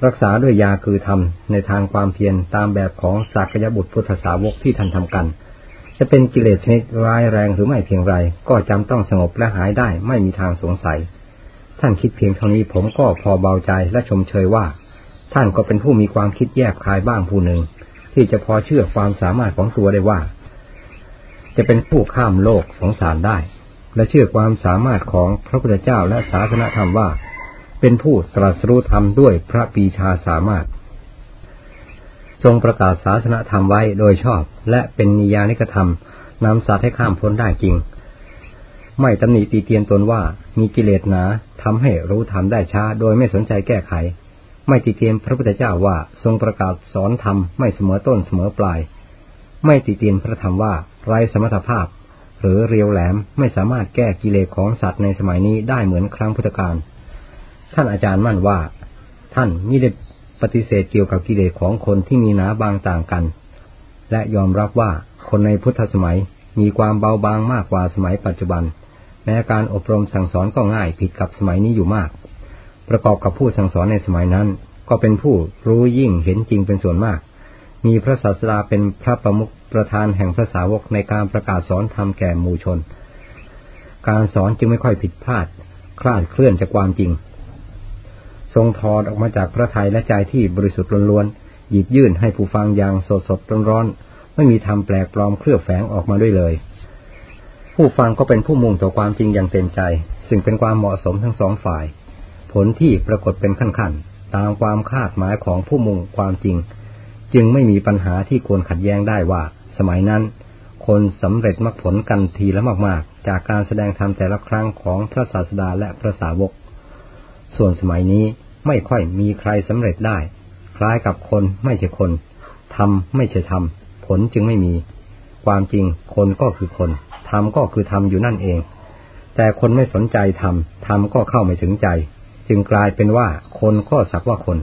รักษาด้วยยาคือทำในทางความเพียรตามแบบของสักยบุตรพุทธสาวกที่ท่านทำกัน จะเป็นกิเลสชนิดร้ายแรงหรือไม่เพียงไร ก็จำต้องสงบและหายได้ไม่มีทางสงสัย ท่านคิดเพียงเท่านี้ผมก็พอเบาใจและชมเชยว่า ท่านก็เป็นผู้มีความคิดแยบคายบ้างผู้หนึ่ง ที่จะพอเชื่อความสามารถของตัวได้ว่า จะเป็นผู้ข้ามโลกสงสารได้ และเชื่อความสามารถของพระพุทธเจ้าและศาสนธรรมว่า เป็นผู้ตรัสรู้ธรรมด้วยพระปีชาสามารถ ทรงประกาศศาสนธรรมไว้โดยชอบ และเป็นนิยานิกธรรมนำสัตว์ให้ข้ามพ้นได้จริง ไม่ตำหนิตีเตียนตนว่ามีกิเลสหนาทำให้รู้ธรรมได้ช้า โดยไม่สนใจแก้ไข ไม่ติเตียนพระพุทธเจ้าว่าทรงประกาศสอนธรรมไม่เสมอต้นเสมอปลาย ไม่ติเตียนพระธรรมว่าไร้สมรรถภาพ หรือเรียวแหลมไม่สามารถแก้กิเลสของสัตว์ในสมัยนี้ได้เหมือนครั้งพุทธกาล ท่านอาจารย์มั่นว่า ท่านม่ได้ปฏิเสธเกี่ยวกับกิเลสของคนที่มีหนาบางต่างกัน และยอมรับว่าคนในพุทธสมัยมีความเบาบางมากกว่าสมัยปัจจุบัน แม้การอบรมสั่งสอนก็ง่ายผิดกับสมัยนี้อยู่มาก ประกอบกับผู้สั่งสอนในสมัยนั้น ก็เป็นผู้รู้ยิ่งเห็นจริงเป็นส่วนมาก มีพระศาสดาเป็นพระประมุขประธานแห่งพระสาวกในการประกาศสอนธรรมแก่หมู่ชน การสอนจึงไม่ค่อยผิดพลาด คลาดเคลื่อนจากความจริง ทรงถอดออกมาจากพระทัยและใจที่บริสุทธิ์ล้วนๆหยิบยื่นให้ผู้ฟังอย่างสดสดร้อนๆไม่มีทำแปลกปลอมเคลือบแฝงออกมาด้วยเลย ผู้ฟังก็เป็นผู้มุ่งต่อความจริงอย่างเต็มใจ ซึ่งเป็นความเหมาะสมทั้งสองฝ่าย ผลที่ปรากฏเป็นขั้นๆตามความคาดหมายของผู้มุ่งความจริง จึงไม่มีปัญหาที่ควรขัดแย้งได้ว่า สมัยนั้น คนสำเร็จมรรคผลกันทีละมากๆ จากการแสดงธรรมแต่ละครั้งของพระศาสดาและพระสาวก ส่วนสมัยนี้ ไม่ค่อยมีใครสำเร็จได้ คล้ายกับคนไม่ใช่คนทำไม่ใช่ทำผลจึงไม่มี ความจริงคนก็คือคนทำก็คือทำอยู่นั่นเอง แต่คนไม่สนใจทำทำก็เข้าไม่ถึงใจ จึงกลายเป็นว่าคนก็สักว่าคน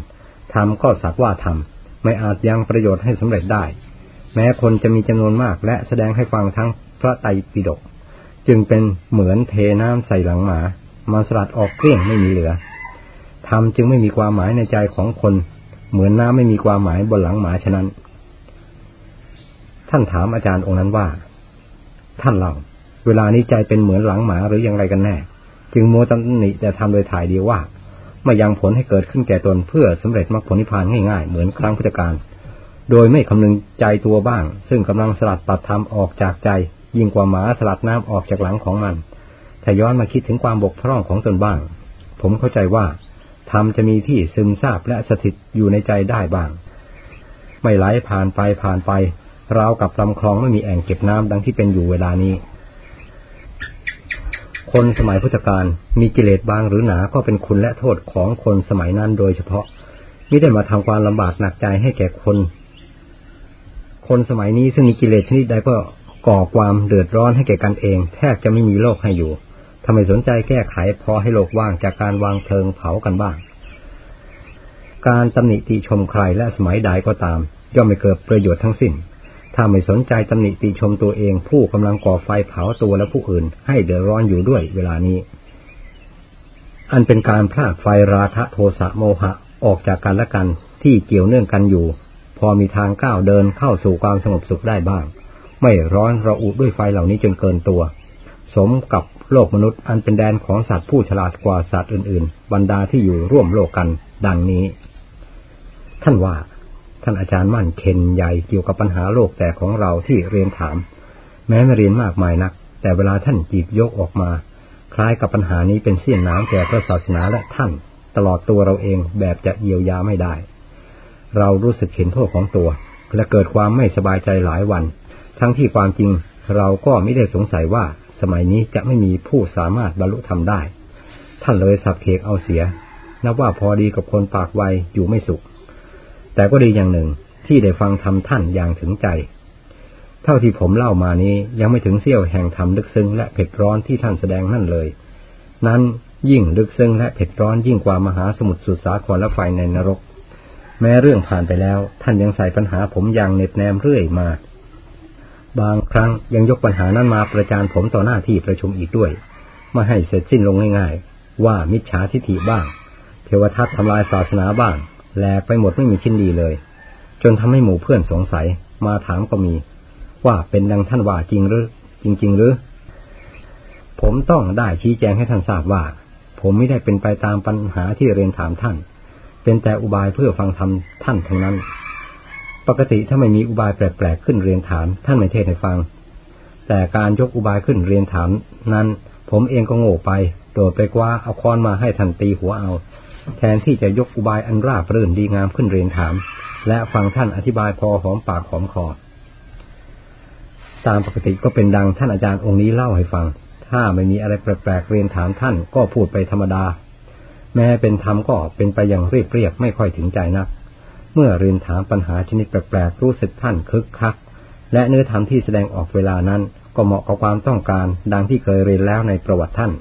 ทำก็สักว่าทำไม่อาจยังประโยชน์ให้สำเร็จได้ แม้คนจะมีจำนวนมากและแสดงให้ฟังทั้งพระไตรปิฎกจึงเป็นเหมือนเทน้ำใส่หลังหมา มาสลัดออกเกลี้ยงไม่มีเหลือ ทำจึงไม่มีความหมายในใจของคน เหมือนน้ำไม่มีความหมายบนหลังหมาฉะนั้น ท่านถามอาจารย์องค์นั้นว่า ท่านเล่าเวลานี้ใจเป็นเหมือนหลังหมาหรืออย่างไรกันแน่ จึงโมตำหนิแต่ทำโดยถ่ายเดียวว่าไม่ยังผลให้เกิดขึ้นแก่ตนเพื่อสำเร็จมรรคผลนิพพานง่ายๆ เหมือนครั้งพุทธกาลโดยไม่คำนึงใจตัวบ้าง ซึ่งกำลังสลัดตัดธรรมออกจากใจ ยิ่งกว่าหมาสลัดน้ำออกจากหลังของมันถ้าย้อนมาคิดถึงความบกพร่องของตนบ้าง ผมเข้าใจว่า ธรรมจะมีที่ซึมซาบและสถิตอยู่ในใจได้บ้าง ไม่ไหลผ่านไปผ่านไปราวกับลำคลองไม่มีแอ่งเก็บน้ำดังที่เป็นอยู่เวลานี้ คนสมัยพุทธกาลมีกิเลสบางหรือหนาก็เป็นคุณและโทษของคนสมัยนั้นโดยเฉพาะมิได้มาทำความลำบากหนักใจให้แก่คน คนสมัยนี้ซึ่งมีกิเลสชนิดใดก็ก่อความเดือดร้อนให้แก่กันเอง แทบจะไม่มีโลกให้อยู่ ทำไมสนใจแก้ไขพอให้โลกว่างจากการวางเพลิงเผากันบ้าง การตำหนิติชมใครและสมัยใดก็ตาม ย่อมไม่เกิดประโยชน์ทั้งสิ้น ถ้าไม่สนใจตำหนิติชมตัวเอง ผู้กำลังก่อไฟเผาตัวและผู้อื่น ให้เดือดร้อนอยู่ด้วยเวลานี้ อันเป็นการพลากไฟราคะโทสะโมหะออกจากกันและกันที่เกี่ยวเนื่องกันอยู่ พอมีทางก้าวเดินเข้าสู่ความสงบสุขได้บ้าง ไม่ร้อนระอุด้วยไฟเหล่านี้จนเกินตัว สมกับ โลกมนุษย์อันเป็นแดนของสัตว์ผู้ฉลาดกว่าสัตว์อื่น ๆ บรรดาที่อยู่ร่วมโลกกัน ดังนี้ ท่านว่าท่านอาจารย์มั่นเคนใหญ่เกี่ยวกับปัญหาโลกแต่ของเราที่เรียนถาม แม้ไม่เรียนมากมายนัก แต่เวลาท่านจีบยกออกมา คล้ายกับปัญหานี้เป็นเสี้ยนน้ำแก่พระศาสนาและท่าน ตลอดตัวเราเองแบบจะเยียวยาไม่ได้ เรารู้สึกเห็นโทษของตัว และเกิดความไม่สบายใจหลายวัน ทั้งที่ความจริงเราก็ไม่ได้สงสัยว่า สมัยนี้จะไม่มีผู้สามารถบรรลุธรรมได้ ท่านเลยสับเคกเอาเสีย นับว่าพอดีกับคนปากไวอยู่ไม่สุข แต่ก็ดีอย่างหนึ่งที่ได้ฟังธรรมท่านอย่างถึงใจ เท่าที่ผมเล่ามานี้ยังไม่ถึงเสี้ยวแห่งธรรมลึกซึ้งและเผ็ดร้อนที่ท่านแสดงนั่นเลย นั้นยิ่งลึกซึ้งและเผ็ดร้อนยิ่งกว่ามหาสมุทรสุดสาครและไฟในนรก แม้เรื่องผ่านไปแล้ว ท่านยังใส่ปัญหาผมอย่างเน็บแนมเรื่อยมา บางครั้งยังยกปัญหานั้นมาประจานผมต่อหน้าที่ประชุมอีกด้วยไม่ให้เสร็จสิ้นลงง่ายๆ ว่ามิจฉาทิฏฐิบ้าง เทวทัตทำลายศาสนาบ้างแหลกไปหมดไม่มีชิ้นดีเลย จนทำให้หมู่เพื่อนสงสัยมาถามก็มี ว่าเป็นดังท่านว่าจริงหรือ จริง ๆ หรือ ผมต้องได้ชี้แจงให้ท่านทราบว่า ผมไม่ได้เป็นไปตามปัญหาที่เรียนถามท่าน เป็นแต่อุบายเพื่อฟังธรรมท่านทั้งนั้น ปกติถ้าไม่มีอุบายแปลกๆขึ้นเรียนถาม ท่านไม่เทศให้ฟัง แต่การยกอุบายขึ้นเรียนถาม นั้นผมเองก็โง่ไป โดดไปกว่าเอาค้อนมาให้ท่านตีหัวเอา แทนที่จะยกอุบายอันราบรื่นดีงามขึ้นเรียนถาม และฟังท่านอธิบายพอหอมปากหอมคอตามปกติก็เป็นดังท่านอาจารย์องค์นี้เล่าให้ฟัง ถ้าไม่มีอะไรแปลกๆเรียนถามท่านก็พูดไปธรรมดา แม้เป็นธรรมก็เป็นไปอย่างเรียบเรียบไม่ค่อยถึงใจนัก เมื่อเรียนถามปัญหาชนิดแปลกๆรู้สึกท่านคึกคัก และเนื้อธรรมที่แสดงออกเวลานั้น ก็เหมาะกับความต้องการดังที่เคยเรียนแล้วในประวัติท่าน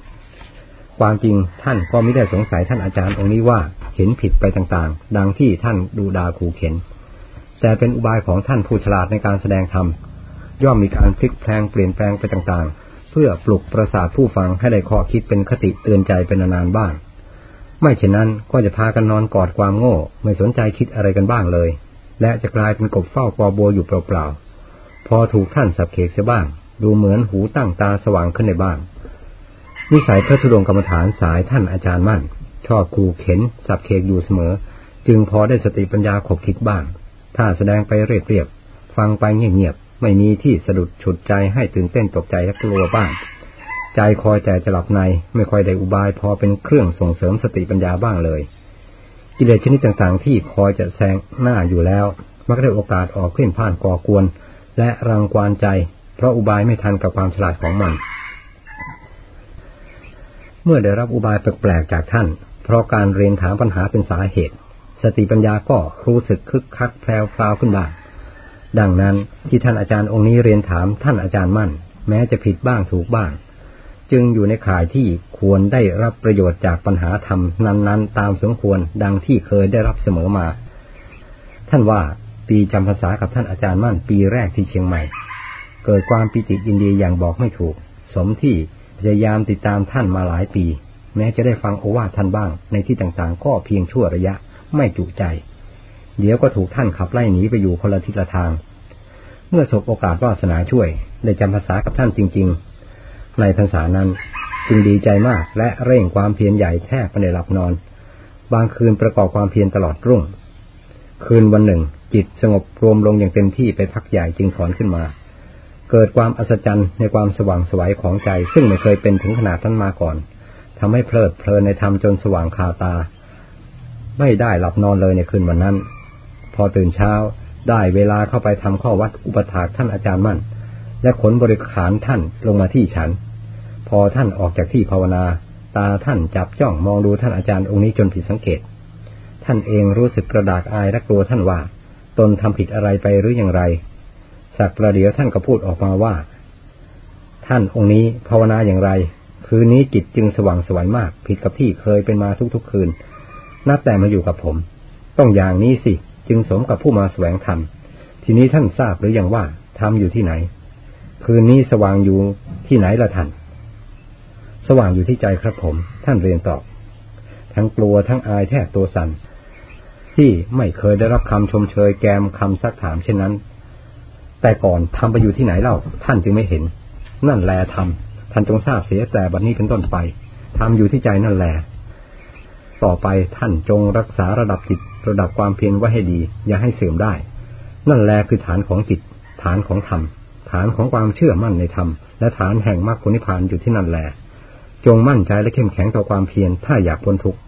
ความจริงท่านก็ไม่ได้สงสัยท่านอาจารย์องค์นี้ว่าเห็นผิดไปต่างๆ ดังที่ท่านดูดาขู่เข็น แต่เป็นอุบายของท่านผู้ฉลาดในการแสดงธรรมย่อมมีการพลิกแพลงเปลี่ยนแปลงไปต่างๆ เพื่อปลุกประสาทผู้ฟังให้ได้ข้อคิดเป็นคติเตือนใจเป็นนานๆบ้าง ไม่เช่นนั้นก็จะพากันนอนกอดความโง่ ไม่สนใจคิดอะไรกันบ้างเลย และจะกลายเป็นกบเฝ้ากอบัวอยู่เปล่าๆพอถูกท่านสับเขกเสียบ้าง ดูเหมือนหูตั้งตาสว่างขึ้นในบ้างนิสัยพระธุดงกรรมฐานสายท่านอาจารย์มั่น ชอบขูเข็น สับเขกอยู่เสมอ จึงพอได้สติปัญญาขบคิดบ้าง ถ้าแสดงไปเรียบๆฟังไปเงียบไม่มีที่สะดุดฉุดใจให้ตื่นเต้นตกใจและกลัวบ้าง ใจคอยแต่จะหลับในไม่ค่อยได้อุบายพอเป็นเครื่องส่งเสริมสติปัญญาบ้างเลย กิเลสชนิดต่างๆ ที่คอยจะแซงหน้าอยู่แล้ว มักได้โอกาสออกขึ้นผ่านก่อกวน และรังควานใจ เพราะอุบายไม่ทันกับความฉลาดของมัน เมื่อได้รับอุบายแปลกๆจากท่าน เพราะการเรียนถามปัญหาเป็นสาเหตุ สติปัญญาก็รู้สึกคึกคักแพรวพราวขึ้นบ้างดังนั้นที่ท่านอาจารย์องค์นี้เรียนถามท่านอาจารย์มั่น แม้จะผิดบ้างถูกบ้าง จึงอยู่ในข่ายที่ควรได้รับประโยชน์จากปัญหาธรรมนั้น ๆ ตามสมควรดังที่เคยได้รับเสมอมา ท่านว่าปีจำภาษากับท่านอาจารย์มั่นปีแรกที่เชียงใหม่ เกิดความปิติยินดีอย่างบอกไม่ถูก สมที่พยายามติดตามท่านมาหลายปี แม้จะได้ฟังโอวาทท่านบ้าง ในที่ต่างๆ ก็เพียงชั่วระยะไม่จุใจ เดี๋ยวก็ถูกท่านขับไล่หนีไปอยู่คนละทิศละทาง เมื่อสบโอกาสวาสนาช่วย ได้จำภาษากับท่านจริงๆ ในภาษานั้นจึงดีใจมากและเร่งความเพียรใหญ่แทบไม่ได้หลับนอน บางคืนประกอบความเพียรตลอดรุ่ง คืนวันหนึ่ง จิตสงบรวมลงอย่างเต็มที่ไปพักใหญ่จึงถอนขึ้นมา เกิดความอัศจรรย์ในความสว่างสวัยของใจ ซึ่งไม่เคยเป็นถึงขนาดนั้นมาก่อนทำให้เพลิดเพลินในธรรมจนสว่างคาตา ไม่ได้หลับนอนเลยในคืนวันนั้น พอตื่นเช้าได้เวลาเข้าไปทำข้อวัดอุปถากท่านอาจารย์มั่น และขนบริขารท่านลงมาที่ฉัน พอท่านออกจากที่ภาวนา ตาท่านจับจ้องมองดูท่านอาจารย์องค์นี้จนผิดสังเกต ท่านเองรู้สึกกระดากอายและกลัวท่านว่า ตนทำผิดอะไรไปหรืออย่างไร สักประเดี๋ยวท่านก็พูดออกมาว่า ท่านองค์นี้ภาวนาอย่างไร คืนนี้จิตจึงสว่างสวยมาก ผิดกับที่เคยเป็นมาทุกๆคืน นับแต่มาอยู่กับผม ต้องอย่างนี้สิ จึงสมกับผู้มาแสวงธรรมทีนี้ท่านทราบหรือยังว่าธรรมอยู่ที่ไหน คืนนี้สว่างอยู่ที่ไหนละท่าน สว่างอยู่ที่ใจครับผม ท่านเรียนตอบ ทั้งกลัวทั้งอายแทบตัวสัน่น ที่ไม่เคยได้รับคำชมเชยแกมคำซักถามเช่นนั้น แต่ก่อนทำไปอยู่ที่ไหนเล่า ท่านจึงไม่เห็น นั่นแลทำท่านจงทราบเสียแต่บัดนนี้เป็นต้นไปทำอยู่ที่ใจนั่นแหละต่อไปท่านจงรักษาระดับจิตระดับความเพียรไว้ให้ดี อย่าให้เสื่อมได้ นั่นแหละคือฐานของจิต ฐานของธรรม ฐานของความเชื่อมั่นในธรรมและฐานแห่งมรรคผลนิพพานอยู่ที่นั่นแหละจงมั่นใจและเข้มแข็งต่อความเพียรถ้าอยากพ้นทุกข์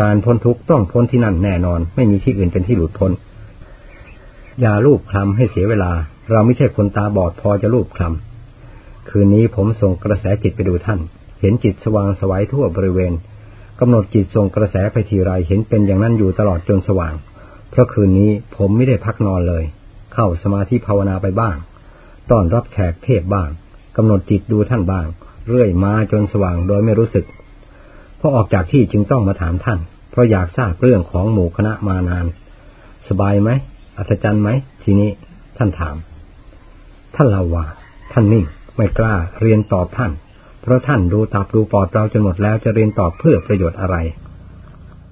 การพ้นทุกข์ต้องพ้นที่นั่นแน่นอน ไม่มีที่อื่นเป็นที่หลุดพ้น อย่าลูบคลำให้เสียเวลา เราไม่ใช่คนตาบอดพอจะลูบคลำคืนนี้ผมส่งกระแสจิตไปดูท่าน เห็นจิตสว่างสวัยทั่วบริเวณกำหนดจิตส่งกระแสไปทีไรเห็นเป็นอย่างนั้นอยู่ตลอดจนสว่าง เพราะคืนนี้ผมไม่ได้พักนอนเลย เข้าสมาธิภาวนาไปบ้าง ต้อนรับแขกเทพบ้างกำหนดจิตดูท่านบ้าง เรื่อยมาจนสว่างโดยไม่รู้สึกพอออกจากที่จึงต้องมาถามท่าน เพราะอยากทราบเรื่องของหมู่คณะมานาน สบายไหมอัศจรรย์ไหมทีนี้ท่านถาม ท่านเล่าว่า ท่านนิ่งไม่กล้าเรียนตอบท่าน เพราะท่านดูตับดูปอดเราจนหมดแล้วจะเรียนตอบเพื่อประโยชน์อะไร